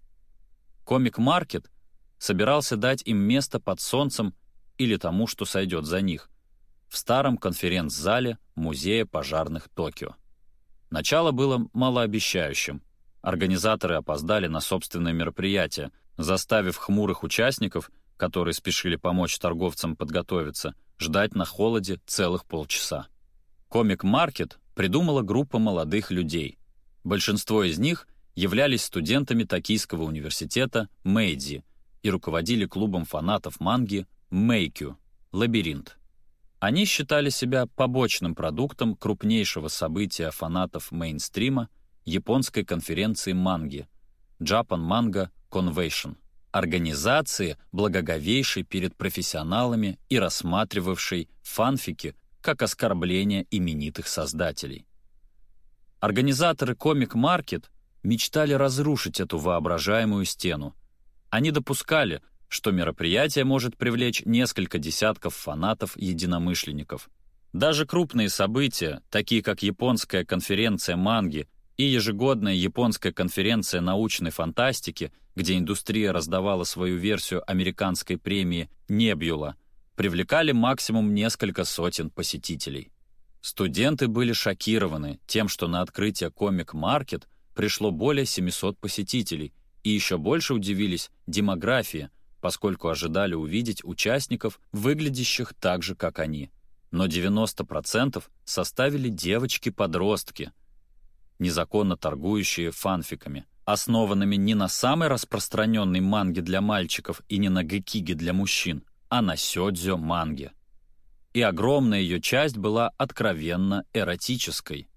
Комик-маркет собирался дать им место под солнцем или тому, что сойдет за них, в старом конференц-зале Музея пожарных Токио. Начало было малообещающим. Организаторы опоздали на собственное мероприятие, заставив хмурых участников, которые спешили помочь торговцам подготовиться, ждать на холоде целых полчаса. Комик-маркет придумала группа молодых людей. Большинство из них являлись студентами Токийского университета Мэйдзи и руководили клубом фанатов манги Мэйкю — «Лабиринт». Они считали себя побочным продуктом крупнейшего события фанатов мейнстрима японской конференции манги Japan Manga Convention, организации, благоговейшей перед профессионалами и рассматривавшей фанфики как оскорбление именитых создателей. Организаторы Comic Market мечтали разрушить эту воображаемую стену. Они допускали, что мероприятие может привлечь несколько десятков фанатов-единомышленников. Даже крупные события, такие как японская конференция манги и ежегодная японская конференция научной фантастики, где индустрия раздавала свою версию американской премии «Небюла», привлекали максимум несколько сотен посетителей. Студенты были шокированы тем, что на открытие Market пришло более 700 посетителей, и еще больше удивились демографии, поскольку ожидали увидеть участников, выглядящих так же, как они. Но 90% составили девочки-подростки, незаконно торгующие фанфиками, основанными не на самой распространенной манге для мальчиков и не на гекиге для мужчин, а на сёдзё манге. И огромная ее часть была откровенно эротической.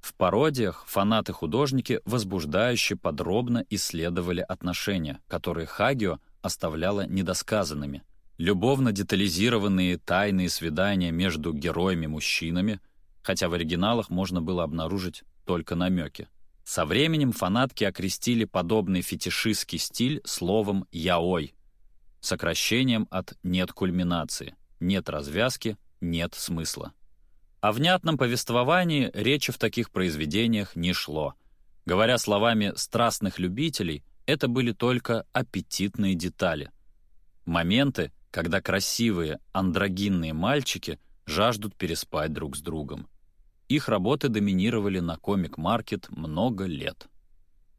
В пародиях фанаты-художники возбуждающе подробно исследовали отношения, которые Хагио оставляла недосказанными. Любовно детализированные тайные свидания между героями-мужчинами, хотя в оригиналах можно было обнаружить только намеки. Со временем фанатки окрестили подобный фетишистский стиль словом «яой», сокращением от «нет кульминации», «нет развязки», «нет смысла». О внятном повествовании речи в таких произведениях не шло. Говоря словами страстных любителей, это были только аппетитные детали. Моменты, когда красивые андрогинные мальчики жаждут переспать друг с другом. Их работы доминировали на комик-маркет много лет.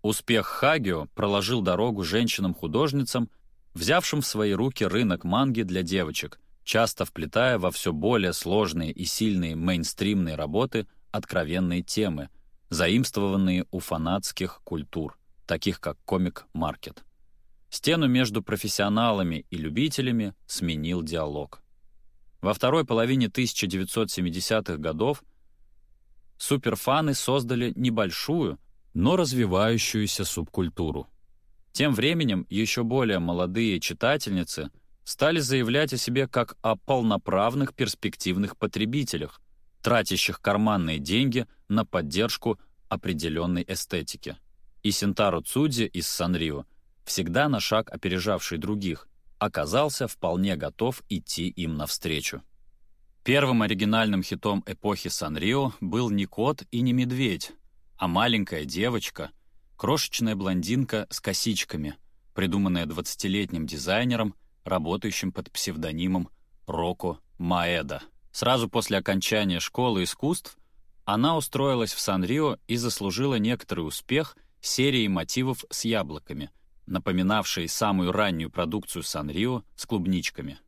Успех Хагио проложил дорогу женщинам-художницам, взявшим в свои руки рынок манги для девочек, часто вплетая во все более сложные и сильные мейнстримные работы откровенные темы, заимствованные у фанатских культур, таких как комик-маркет. Стену между профессионалами и любителями сменил диалог. Во второй половине 1970-х годов суперфаны создали небольшую, но развивающуюся субкультуру. Тем временем еще более молодые читательницы стали заявлять о себе как о полноправных перспективных потребителях, тратящих карманные деньги на поддержку определенной эстетики. И Синтаро Цудзи из Санрио, всегда на шаг опережавший других, оказался вполне готов идти им навстречу. Первым оригинальным хитом эпохи Санрио был не кот и не медведь, а маленькая девочка, крошечная блондинка с косичками, придуманная 20-летним дизайнером, работающим под псевдонимом Роко Маэда. Сразу после окончания школы искусств она устроилась в Сан-Рио и заслужила некоторый успех серией мотивов с яблоками, напоминавшей самую раннюю продукцию Сан-Рио с клубничками.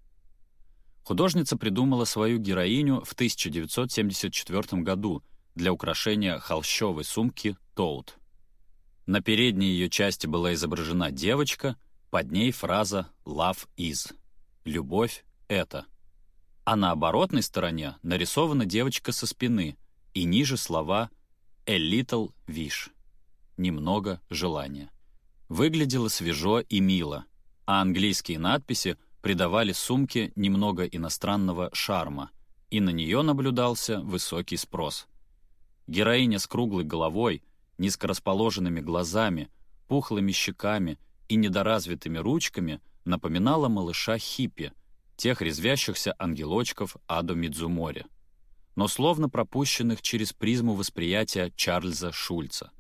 Художница придумала свою героиню в 1974 году для украшения холщовой сумки «Тоут». На передней ее части была изображена девочка, под ней фраза «Love is» — «Любовь — это». А на оборотной стороне нарисована девочка со спины, и ниже слова «A little wish» — «Немного желания». Выглядело свежо и мило, а английские надписи — придавали сумке немного иностранного шарма, и на нее наблюдался высокий спрос. Героиня с круглой головой, низкорасположенными глазами, пухлыми щеками и недоразвитыми ручками напоминала малыша Хиппи, тех резвящихся ангелочков Аду Мидзумори, но словно пропущенных через призму восприятия Чарльза Шульца.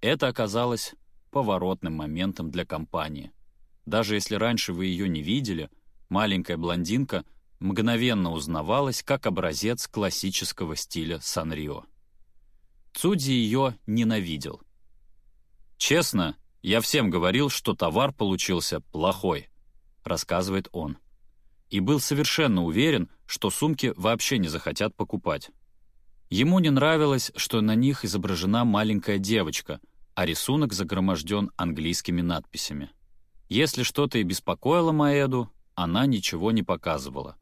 Это оказалось поворотным моментом для компании. Даже если раньше вы ее не видели, маленькая блондинка мгновенно узнавалась как образец классического стиля Санрио. Цуди ее ненавидел. «Честно, я всем говорил, что товар получился плохой», — рассказывает он. И был совершенно уверен, что сумки вообще не захотят покупать. Ему не нравилось, что на них изображена маленькая девочка, а рисунок загроможден английскими надписями. Если что-то и беспокоило Маэду, она ничего не показывала.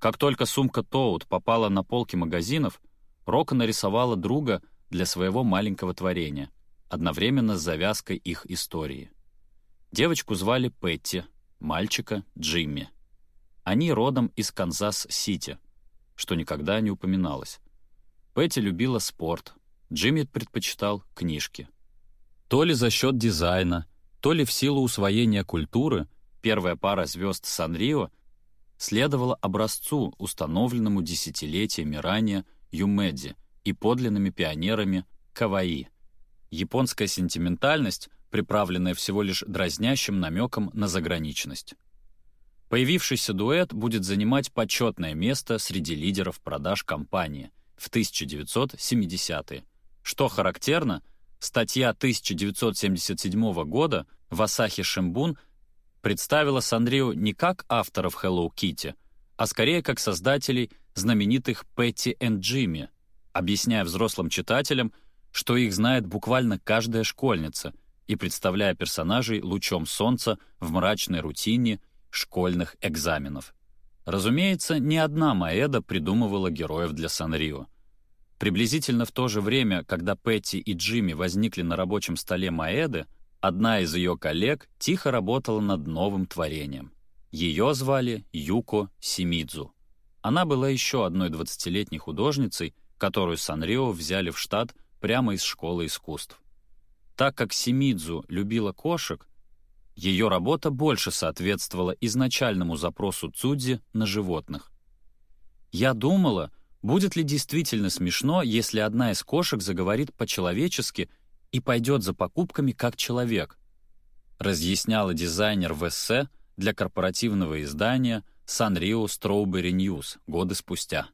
Как только сумка Тоут попала на полки магазинов, Рока нарисовала друга для своего маленького творения, одновременно с завязкой их истории. Девочку звали Петти, мальчика — Джимми. Они родом из Канзас-Сити, что никогда не упоминалось. Петти любила спорт, Джимми предпочитал книжки. То ли за счет дизайна, то ли в силу усвоения культуры первая пара звезд Sanrio следовала образцу, установленному десятилетиями ранее Юмедзи и подлинными пионерами Каваи. Японская сентиментальность, приправленная всего лишь дразнящим намеком на заграничность. Появившийся дуэт будет занимать почетное место среди лидеров продаж компании в 1970-е. Что характерно — Статья 1977 года в Асахи Шимбун представила Санрио не как авторов Hello Kitty, а скорее как создателей знаменитых Петти и Джимми, объясняя взрослым читателям, что их знает буквально каждая школьница и представляя персонажей лучом солнца в мрачной рутине школьных экзаменов. Разумеется, ни одна Маэда придумывала героев для Санрио. Приблизительно в то же время, когда Петти и Джимми возникли на рабочем столе Маэды, одна из ее коллег тихо работала над новым творением. Ее звали Юко Симидзу. Она была еще одной 20-летней художницей, которую Санрио взяли в штат прямо из школы искусств. Так как Симидзу любила кошек, ее работа больше соответствовала изначальному запросу Цудзи на животных. «Я думала, Будет ли действительно смешно, если одна из кошек заговорит по-человечески и пойдет за покупками как человек? Разъясняла дизайнер в эссе для корпоративного издания Sanrio Strawberry News годы спустя.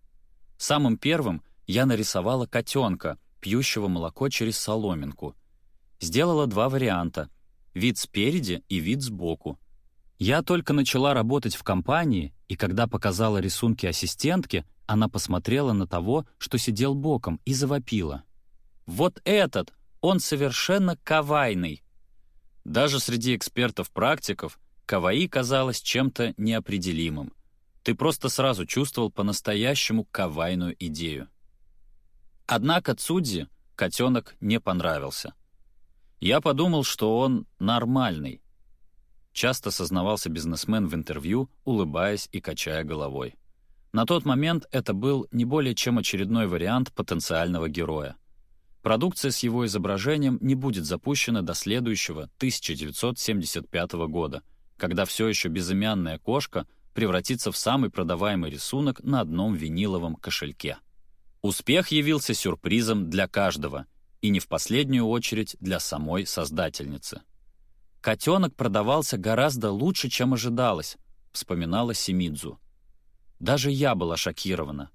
Самым первым я нарисовала котенка, пьющего молоко через соломинку. Сделала два варианта — вид спереди и вид сбоку. Я только начала работать в компании, и когда показала рисунки ассистентке, она посмотрела на того, что сидел боком, и завопила. «Вот этот! Он совершенно кавайный!» Даже среди экспертов-практиков каваи казалось чем-то неопределимым. Ты просто сразу чувствовал по-настоящему кавайную идею. Однако Цудзи котенок не понравился. Я подумал, что он нормальный. Часто сознавался бизнесмен в интервью, улыбаясь и качая головой. На тот момент это был не более чем очередной вариант потенциального героя. Продукция с его изображением не будет запущена до следующего 1975 года, когда все еще безымянная кошка превратится в самый продаваемый рисунок на одном виниловом кошельке. Успех явился сюрпризом для каждого, и не в последнюю очередь для самой создательницы. «Котенок продавался гораздо лучше, чем ожидалось», — вспоминала Симидзу. Даже я была шокирована.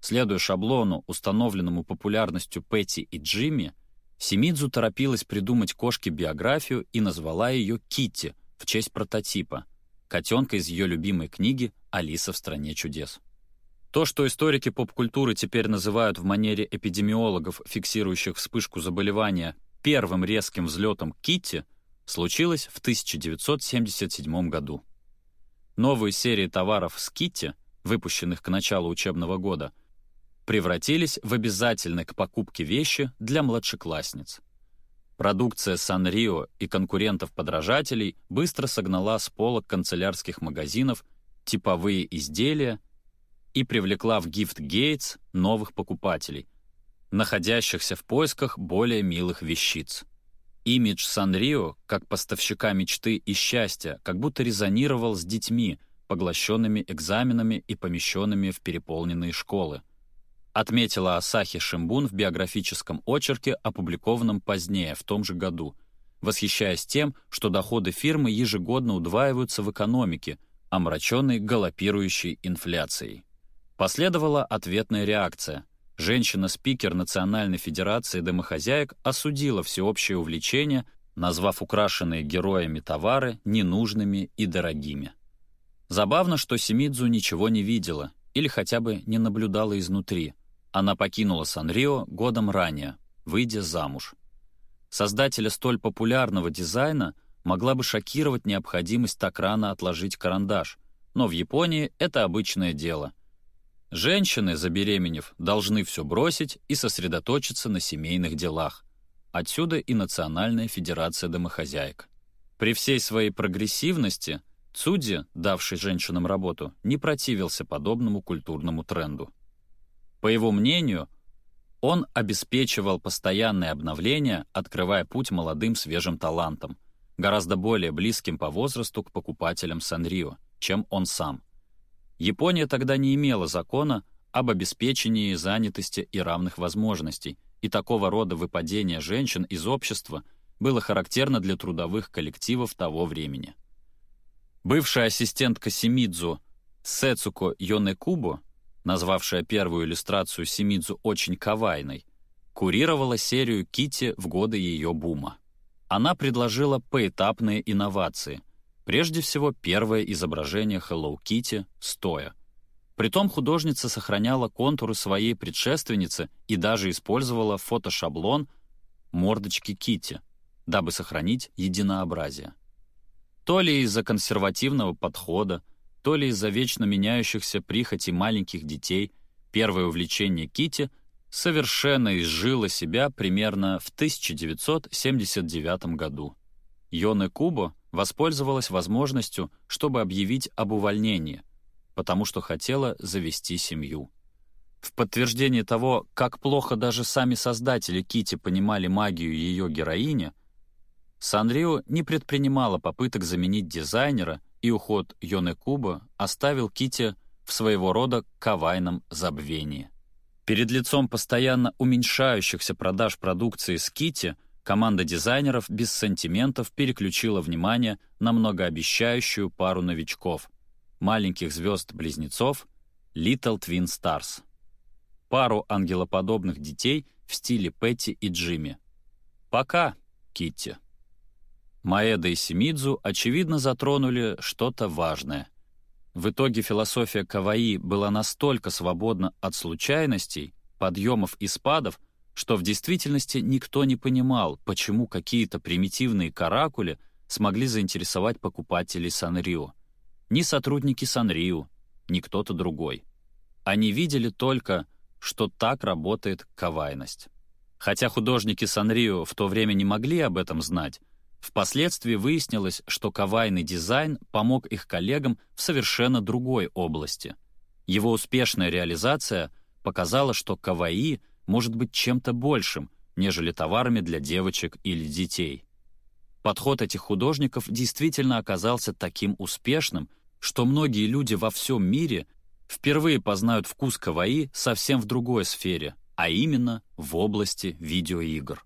Следуя шаблону, установленному популярностью Петти и Джимми, Симидзу торопилась придумать кошке биографию и назвала ее Китти в честь прототипа, котенка из ее любимой книги «Алиса в стране чудес». То, что историки поп-культуры теперь называют в манере эпидемиологов, фиксирующих вспышку заболевания, первым резким взлетом Китти, случилось в 1977 году. Новые серии товаров с Китти выпущенных к началу учебного года, превратились в обязательные к покупке вещи для младшеклассниц. Продукция Санрио и конкурентов-подражателей быстро согнала с полок канцелярских магазинов типовые изделия и привлекла в Gift Gates новых покупателей, находящихся в поисках более милых вещиц. Имидж Санрио, как поставщика мечты и счастья, как будто резонировал с детьми, поглощенными экзаменами и помещенными в переполненные школы. Отметила Асахи Шимбун в биографическом очерке, опубликованном позднее, в том же году, восхищаясь тем, что доходы фирмы ежегодно удваиваются в экономике, омраченной галопирующей инфляцией. Последовала ответная реакция. Женщина-спикер Национальной Федерации домохозяек осудила всеобщее увлечение, назвав украшенные героями товары ненужными и дорогими. Забавно, что Симидзу ничего не видела или хотя бы не наблюдала изнутри. Она покинула Санрио годом ранее, выйдя замуж. Создателя столь популярного дизайна могла бы шокировать необходимость так рано отложить карандаш, но в Японии это обычное дело. Женщины, забеременев, должны все бросить и сосредоточиться на семейных делах. Отсюда и Национальная федерация домохозяек. При всей своей прогрессивности Цуди, давший женщинам работу, не противился подобному культурному тренду. По его мнению, он обеспечивал постоянное обновление, открывая путь молодым свежим талантам, гораздо более близким по возрасту к покупателям Санрио, чем он сам. Япония тогда не имела закона об обеспечении занятости и равных возможностей, и такого рода выпадение женщин из общества было характерно для трудовых коллективов того времени. Бывшая ассистентка Симидзу Сэцуко Йонекубо, назвавшая первую иллюстрацию Симидзу очень кавайной, курировала серию Кити в годы ее бума. Она предложила поэтапные инновации — Прежде всего, первое изображение Hello Kitty стоя. Притом художница сохраняла контуры своей предшественницы и даже использовала фотошаблон мордочки Кити, дабы сохранить единообразие. То ли из-за консервативного подхода, то ли из-за вечно меняющихся прихотей маленьких детей, первое увлечение Кити совершенно изжило себя примерно в 1979 году. Йоне Кубо воспользовалась возможностью, чтобы объявить об увольнении, потому что хотела завести семью. В подтверждение того, как плохо даже сами создатели Кити понимали магию ее героини, Санрио не предпринимала попыток заменить дизайнера, и уход Йоне Куба оставил Кити в своего рода кавайном забвении. Перед лицом постоянно уменьшающихся продаж продукции с Кити – Команда дизайнеров без сантиментов переключила внимание на многообещающую пару новичков — маленьких звезд-близнецов Little Twin Stars. Пару ангелоподобных детей в стиле Петти и Джимми. Пока, Китти. Маэда и Симидзу, очевидно, затронули что-то важное. В итоге философия Каваи была настолько свободна от случайностей, подъемов и спадов, что в действительности никто не понимал, почему какие-то примитивные каракули смогли заинтересовать покупателей Санрио. Ни сотрудники Санрио, ни кто-то другой. Они видели только, что так работает кавайность. Хотя художники Санрио в то время не могли об этом знать, впоследствии выяснилось, что кавайный дизайн помог их коллегам в совершенно другой области. Его успешная реализация показала, что каваи — может быть чем-то большим, нежели товарами для девочек или детей. Подход этих художников действительно оказался таким успешным, что многие люди во всем мире впервые познают вкус каваи совсем в другой сфере, а именно в области видеоигр.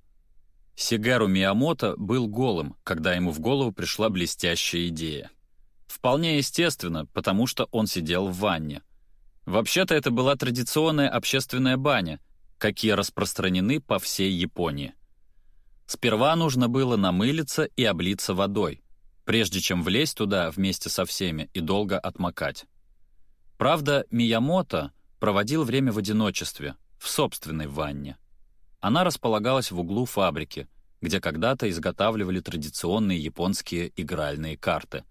Сигару Миямото был голым, когда ему в голову пришла блестящая идея. Вполне естественно, потому что он сидел в ванне. Вообще-то это была традиционная общественная баня, какие распространены по всей Японии. Сперва нужно было намылиться и облиться водой, прежде чем влезть туда вместе со всеми и долго отмокать. Правда, Миямото проводил время в одиночестве, в собственной ванне. Она располагалась в углу фабрики, где когда-то изготавливали традиционные японские игральные карты.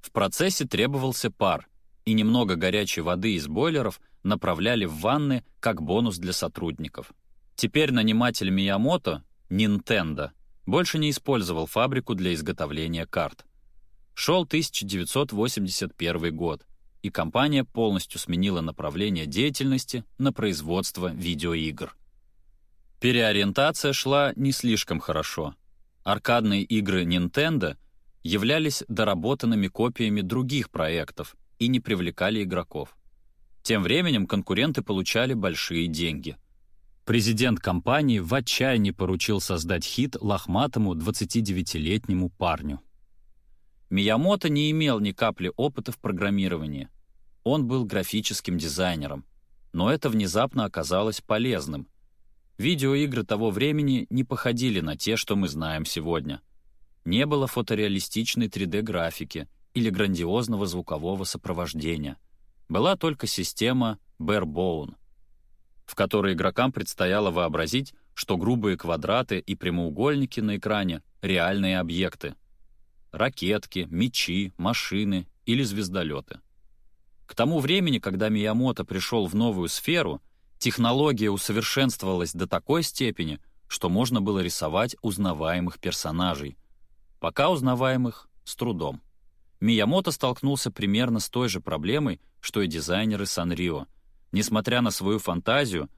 В процессе требовался пар, и немного горячей воды из бойлеров направляли в ванны как бонус для сотрудников. Теперь наниматель Миямото, Nintendo, больше не использовал фабрику для изготовления карт. Шел 1981 год, и компания полностью сменила направление деятельности на производство видеоигр. Переориентация шла не слишком хорошо. Аркадные игры Nintendo являлись доработанными копиями других проектов и не привлекали игроков. Тем временем конкуренты получали большие деньги. Президент компании в отчаянии поручил создать хит лохматому 29-летнему парню. Миямото не имел ни капли опыта в программировании. Он был графическим дизайнером. Но это внезапно оказалось полезным. Видеоигры того времени не походили на те, что мы знаем сегодня. Не было фотореалистичной 3D-графики или грандиозного звукового сопровождения — была только система Barebone, в которой игрокам предстояло вообразить, что грубые квадраты и прямоугольники на экране — реальные объекты. Ракетки, мечи, машины или звездолеты. К тому времени, когда Миямото пришел в новую сферу, технология усовершенствовалась до такой степени, что можно было рисовать узнаваемых персонажей. Пока узнаваемых — с трудом. Миямото столкнулся примерно с той же проблемой, что и дизайнеры Санрио. Несмотря на свою фантазию,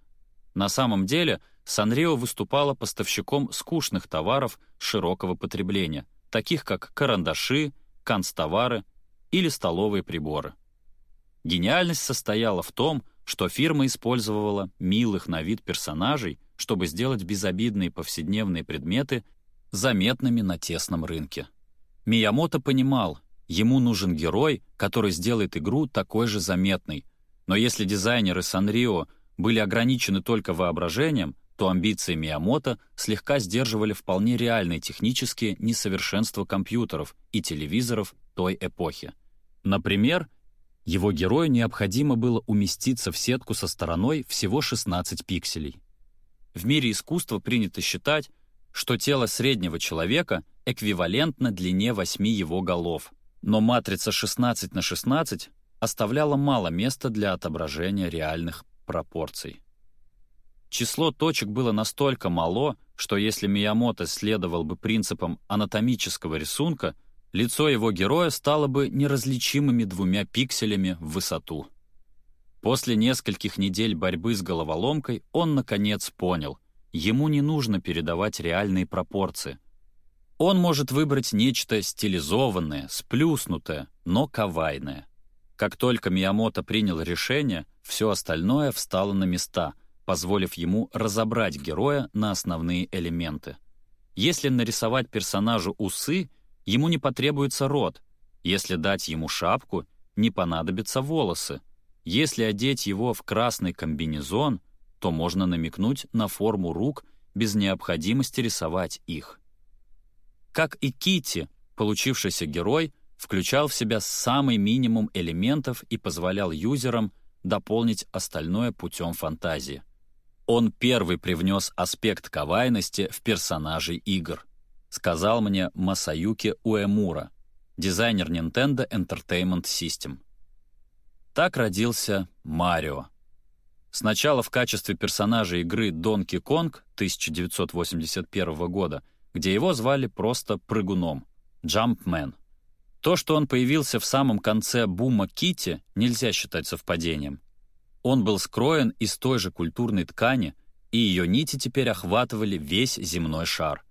на самом деле Санрио выступала поставщиком скучных товаров широкого потребления, таких как карандаши, канцтовары или столовые приборы. Гениальность состояла в том, что фирма использовала милых на вид персонажей, чтобы сделать безобидные повседневные предметы заметными на тесном рынке. Миямото понимал, Ему нужен герой, который сделает игру такой же заметной. Но если дизайнеры Санрио были ограничены только воображением, то амбиции Миямото слегка сдерживали вполне реальные технические несовершенства компьютеров и телевизоров той эпохи. Например, его герою необходимо было уместиться в сетку со стороной всего 16 пикселей. В мире искусства принято считать, что тело среднего человека эквивалентно длине восьми его голов — но матрица 16 на 16 оставляла мало места для отображения реальных пропорций. Число точек было настолько мало, что если Миямото следовал бы принципам анатомического рисунка, лицо его героя стало бы неразличимыми двумя пикселями в высоту. После нескольких недель борьбы с головоломкой он, наконец, понял, ему не нужно передавать реальные пропорции — он может выбрать нечто стилизованное, сплюснутое, но кавайное. Как только Миямото принял решение, все остальное встало на места, позволив ему разобрать героя на основные элементы. Если нарисовать персонажу усы, ему не потребуется рот. Если дать ему шапку, не понадобятся волосы. Если одеть его в красный комбинезон, то можно намекнуть на форму рук без необходимости рисовать их. Как и Кити, получившийся герой включал в себя самый минимум элементов и позволял юзерам дополнить остальное путем фантазии. Он первый привнес аспект кавайности в персонажей игр, сказал мне Масаюки Уэмура, дизайнер Nintendo Entertainment System. Так родился Марио. Сначала в качестве персонажа игры Donkey Kong 1981 года где его звали просто Прыгуном, Джампмен. То, что он появился в самом конце бума Кити, нельзя считать совпадением. Он был скроен из той же культурной ткани, и ее нити теперь охватывали весь земной шар.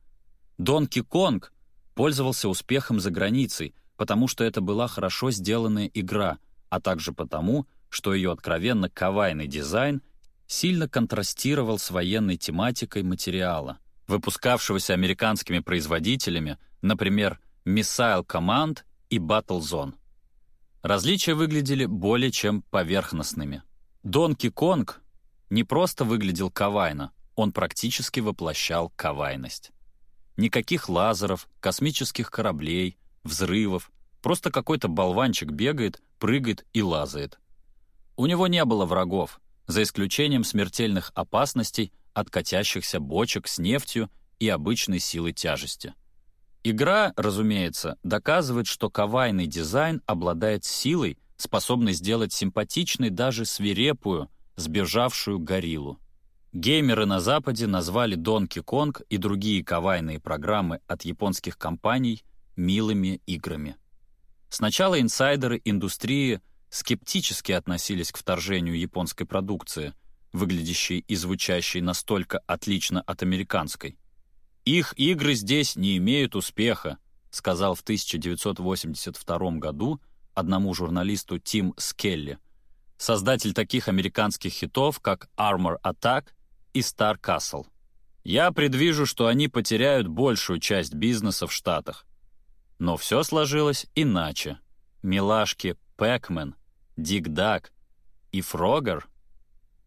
Донки Конг пользовался успехом за границей, потому что это была хорошо сделанная игра, а также потому, что ее откровенно кавайный дизайн сильно контрастировал с военной тематикой материала — выпускавшегося американскими производителями, например, Missile Command и Battlezone. Различия выглядели более чем поверхностными. Донки Конг не просто выглядел кавайно, он практически воплощал кавайность. Никаких лазеров, космических кораблей, взрывов, просто какой-то болванчик бегает, прыгает и лазает. У него не было врагов, за исключением смертельных опасностей от катящихся бочек с нефтью и обычной силы тяжести. Игра, разумеется, доказывает, что кавайный дизайн обладает силой, способной сделать симпатичной даже свирепую, сбежавшую гориллу. Геймеры на Западе назвали Donkey Kong и другие кавайные программы от японских компаний милыми играми. Сначала инсайдеры индустрии скептически относились к вторжению японской продукции, выглядящей и звучащей настолько отлично от американской. «Их игры здесь не имеют успеха», сказал в 1982 году одному журналисту Тим Скелли, создатель таких американских хитов, как Armor Attack и Star Castle. «Я предвижу, что они потеряют большую часть бизнеса в Штатах. Но все сложилось иначе. Милашки Пэкмен, Дик Дак и Фрогер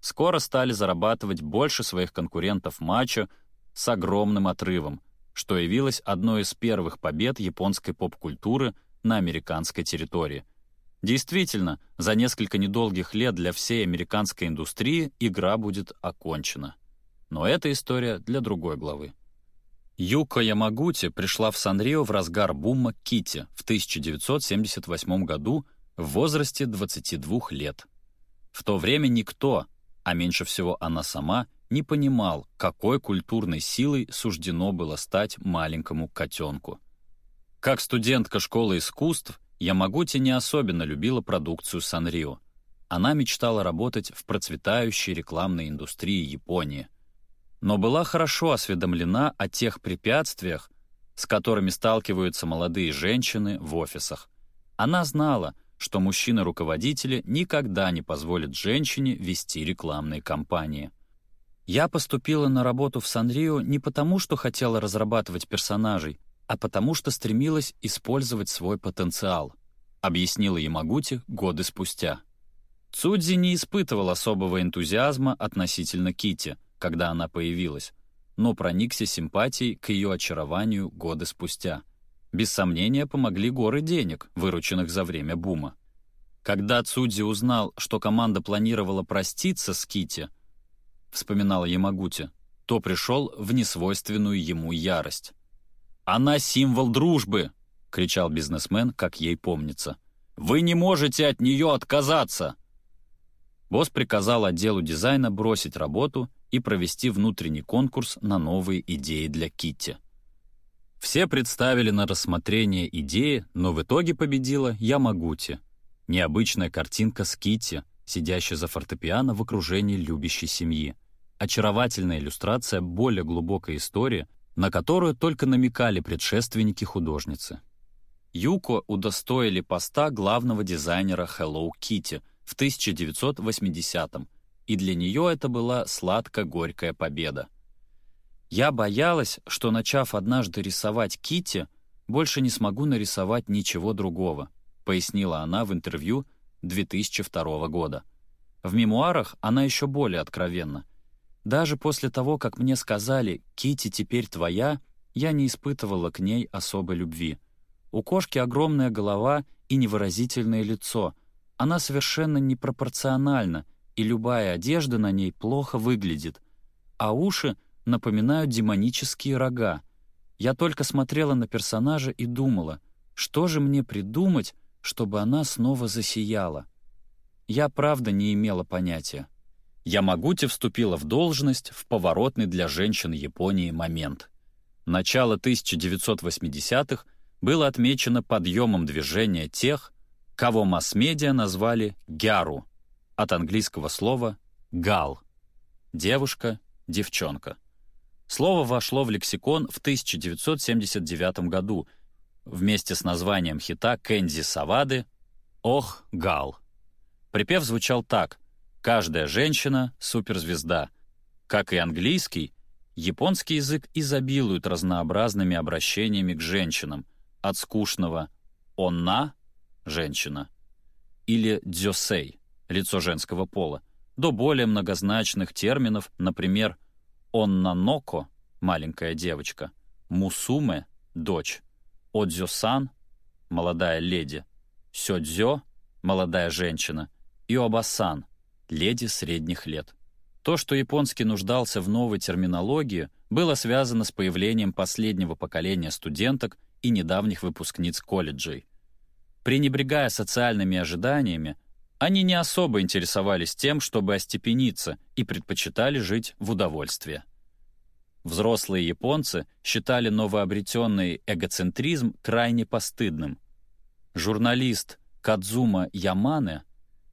скоро стали зарабатывать больше своих конкурентов матча с огромным отрывом, что явилось одной из первых побед японской поп-культуры на американской территории. Действительно, за несколько недолгих лет для всей американской индустрии игра будет окончена. Но это история для другой главы. Юко Ямагути пришла в Санрио в разгар бума Кити в 1978 году в возрасте 22 лет. В то время никто, а меньше всего она сама, не понимал, какой культурной силой суждено было стать маленькому котенку. Как студентка школы искусств, Ямагути не особенно любила продукцию Санрио. Она мечтала работать в процветающей рекламной индустрии Японии но была хорошо осведомлена о тех препятствиях, с которыми сталкиваются молодые женщины в офисах. Она знала, что мужчины-руководители никогда не позволят женщине вести рекламные кампании. Я поступила на работу в Санрио не потому, что хотела разрабатывать персонажей, а потому что стремилась использовать свой потенциал, объяснила Ямагути годы спустя. Цудзи не испытывал особого энтузиазма относительно Кити, когда она появилась, но проникся симпатией к ее очарованию годы спустя. Без сомнения, помогли горы денег, вырученных за время бума. Когда Цудзи узнал, что команда планировала проститься с Кити, вспоминала Ямагути, то пришел в несвойственную ему ярость. «Она символ дружбы!» — кричал бизнесмен, как ей помнится. «Вы не можете от нее отказаться!» Босс приказал отделу дизайна бросить работу и провести внутренний конкурс на новые идеи для Китти. Все представили на рассмотрение идеи, но в итоге победила Ямагути. Необычная картинка с Китти, сидящей за фортепиано в окружении любящей семьи. Очаровательная иллюстрация более глубокой истории, на которую только намекали предшественники художницы. Юко удостоили поста главного дизайнера Hello Kitty в 1980-м, и для нее это была сладко-горькая победа. Я боялась, что, начав однажды рисовать Кити, больше не смогу нарисовать ничего другого, пояснила она в интервью 2002 года. В мемуарах она еще более откровенна. Даже после того, как мне сказали Кити теперь твоя», я не испытывала к ней особой любви. У кошки огромная голова и невыразительное лицо. Она совершенно непропорциональна, и любая одежда на ней плохо выглядит, а уши напоминают демонические рога. Я только смотрела на персонажа и думала, что же мне придумать, чтобы она снова засияла. Я правда не имела понятия. Ямагути вступила в должность в поворотный для женщин Японии момент. Начало 1980-х было отмечено подъемом движения тех, кого масс-медиа назвали «гяру», от английского слова «гал» — девушка, девчонка. Слово вошло в лексикон в 1979 году вместе с названием хита Кэнди Савады «Ох, гал». Припев звучал так «Каждая женщина — суперзвезда». Как и английский, японский язык изобилует разнообразными обращениями к женщинам, от скучного «онна» — женщина или «дзёсей» лицо женского пола, до более многозначных терминов, например, «оннаноко» — маленькая девочка, «мусуме» — дочь, «одзё-сан» — молодая леди, «сёдзё» — молодая женщина и «обасан» — леди средних лет. То, что японский нуждался в новой терминологии, было связано с появлением последнего поколения студенток и недавних выпускниц колледжей. Пренебрегая социальными ожиданиями, они не особо интересовались тем, чтобы остепениться, и предпочитали жить в удовольствии. Взрослые японцы считали новообретенный эгоцентризм крайне постыдным. Журналист Кадзума Ямане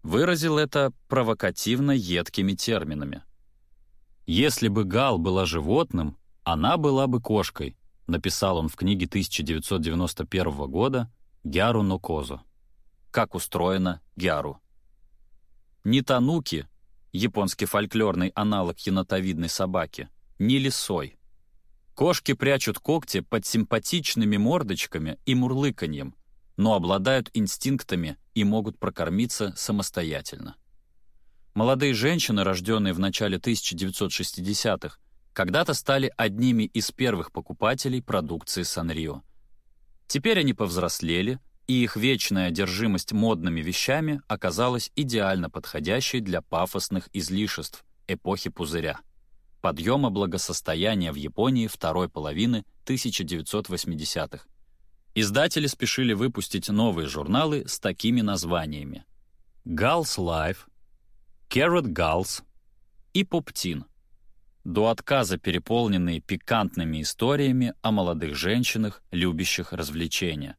выразил это провокативно едкими терминами. «Если бы Гал была животным, она была бы кошкой», написал он в книге 1991 года «Гяру но Козу». Как устроена Гяру. Не тануки, японский фольклорный аналог енотовидной собаки, не лисой. Кошки прячут когти под симпатичными мордочками и мурлыканьем, но обладают инстинктами и могут прокормиться самостоятельно. Молодые женщины, рожденные в начале 1960-х, когда-то стали одними из первых покупателей продукции Санрио. Теперь они повзрослели, и их вечная одержимость модными вещами оказалась идеально подходящей для пафосных излишеств эпохи пузыря, подъема благосостояния в Японии второй половины 1980-х. Издатели спешили выпустить новые журналы с такими названиями «Gals Life», «Carrot Gals» и «Поптин», до отказа переполненные пикантными историями о молодых женщинах, любящих развлечения.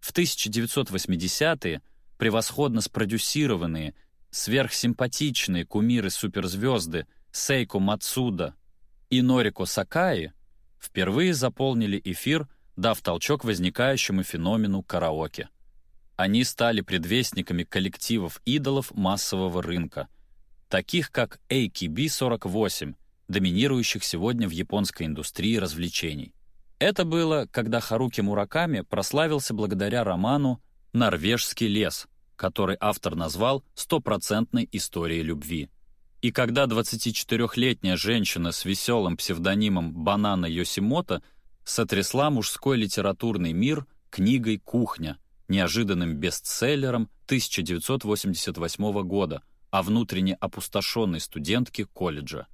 В 1980-е превосходно спродюсированные, сверхсимпатичные кумиры-суперзвезды Сейко Мацуда и Норико Сакаи впервые заполнили эфир, дав толчок возникающему феномену караоке. Они стали предвестниками коллективов идолов массового рынка, таких как AKB-48, доминирующих сегодня в японской индустрии развлечений. Это было, когда Харуки Мураками прославился благодаря роману «Норвежский лес», который автор назвал «стопроцентной историей любви». И когда 24-летняя женщина с веселым псевдонимом Банана Йосимото сотрясла мужской литературный мир книгой «Кухня», неожиданным бестселлером 1988 года о внутренне опустошенной студентке колледжа.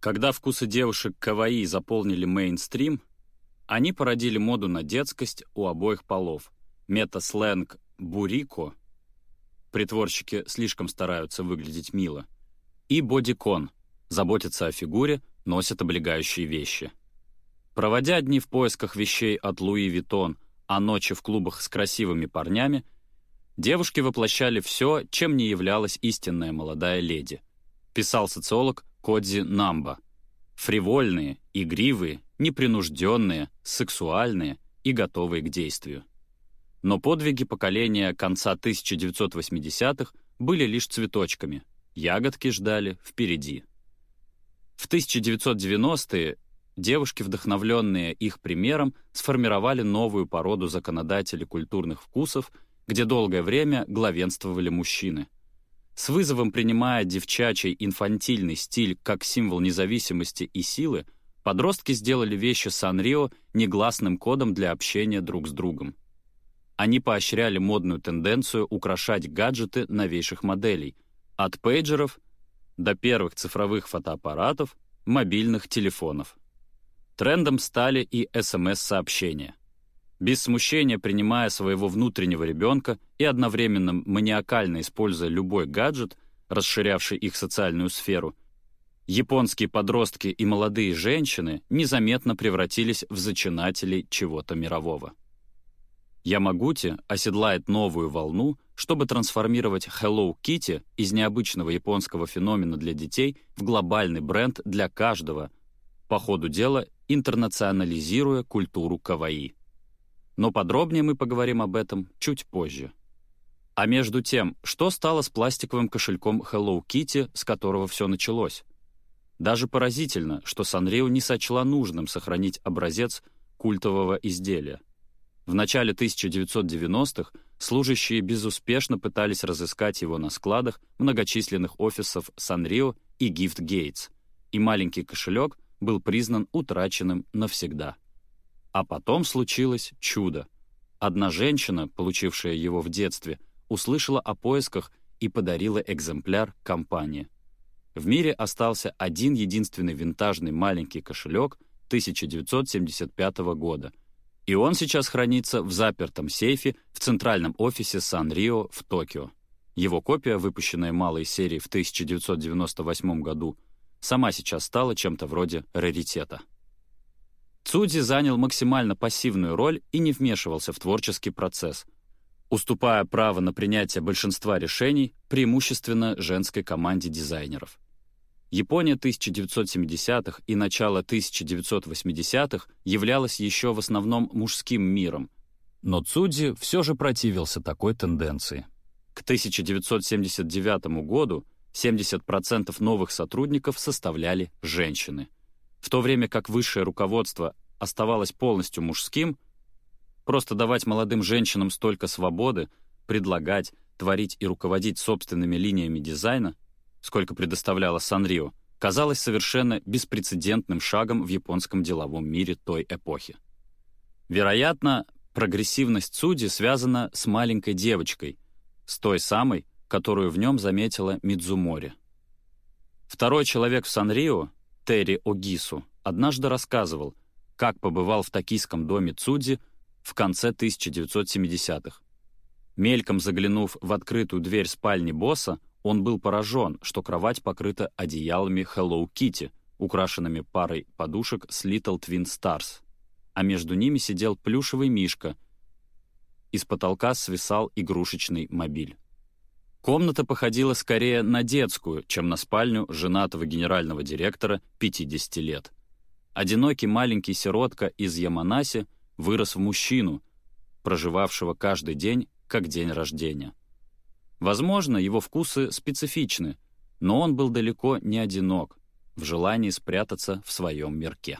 Когда вкусы девушек каваи заполнили мейнстрим, они породили моду на детскость у обоих полов. Мета-сленг «бурико» — притворщики слишком стараются выглядеть мило — и бодикон — заботятся о фигуре, носят облегающие вещи. Проводя дни в поисках вещей от Луи Виттон, а ночи в клубах с красивыми парнями, девушки воплощали все, чем не являлась истинная молодая леди, писал социолог Кодзи Намба. Фривольные, игривые, непринужденные, сексуальные и готовые к действию. Но подвиги поколения конца 1980-х были лишь цветочками, ягодки ждали впереди. В 1990-е девушки, вдохновленные их примером, сформировали новую породу законодателей культурных вкусов, где долгое время главенствовали мужчины — с вызовом принимая девчачий инфантильный стиль как символ независимости и силы, подростки сделали вещи Санрио негласным кодом для общения друг с другом. Они поощряли модную тенденцию украшать гаджеты новейших моделей, от пейджеров до первых цифровых фотоаппаратов, мобильных телефонов. Трендом стали и СМС-сообщения без смущения принимая своего внутреннего ребенка и одновременно маниакально используя любой гаджет, расширявший их социальную сферу, японские подростки и молодые женщины незаметно превратились в зачинателей чего-то мирового. Ямагути оседлает новую волну, чтобы трансформировать Hello Kitty из необычного японского феномена для детей в глобальный бренд для каждого, по ходу дела интернационализируя культуру каваи но подробнее мы поговорим об этом чуть позже. А между тем, что стало с пластиковым кошельком Hello Kitty, с которого все началось? Даже поразительно, что Санрио не сочла нужным сохранить образец культового изделия. В начале 1990-х служащие безуспешно пытались разыскать его на складах многочисленных офисов Санрио и Gift Gates, и маленький кошелек был признан утраченным навсегда. А потом случилось чудо. Одна женщина, получившая его в детстве, услышала о поисках и подарила экземпляр компании. В мире остался один единственный винтажный маленький кошелек 1975 года, и он сейчас хранится в запертом сейфе в центральном офисе Сан-Рио в Токио. Его копия, выпущенная малой серией в 1998 году, сама сейчас стала чем-то вроде раритета. Цудзи занял максимально пассивную роль и не вмешивался в творческий процесс. уступая право на принятие большинства решений преимущественно женской команде дизайнеров. Япония 1970-х и начало 1980-х являлась еще в основном мужским миром, но Цудзи все же противился такой тенденции. К 1979 году 70% новых сотрудников составляли женщины. В то время как высшее руководство оставалось полностью мужским, просто давать молодым женщинам столько свободы, предлагать, творить и руководить собственными линиями дизайна, сколько предоставляла Санрио, казалось совершенно беспрецедентным шагом в японском деловом мире той эпохи. Вероятно, прогрессивность Цуди связана с маленькой девочкой, с той самой, которую в нем заметила Мидзумори. Второй человек в Санрио, Терри Огису, однажды рассказывал, как побывал в токийском доме Цуди в конце 1970-х. Мельком заглянув в открытую дверь спальни босса, он был поражен, что кровать покрыта одеялами Hello Kitty, украшенными парой подушек с Little Twin Stars, а между ними сидел плюшевый мишка. Из потолка свисал игрушечный мобиль. Комната походила скорее на детскую, чем на спальню женатого генерального директора 50 лет. Одинокий маленький сиротка из Яманаси вырос в мужчину, проживавшего каждый день как день рождения. Возможно, его вкусы специфичны, но он был далеко не одинок в желании спрятаться в своем мирке.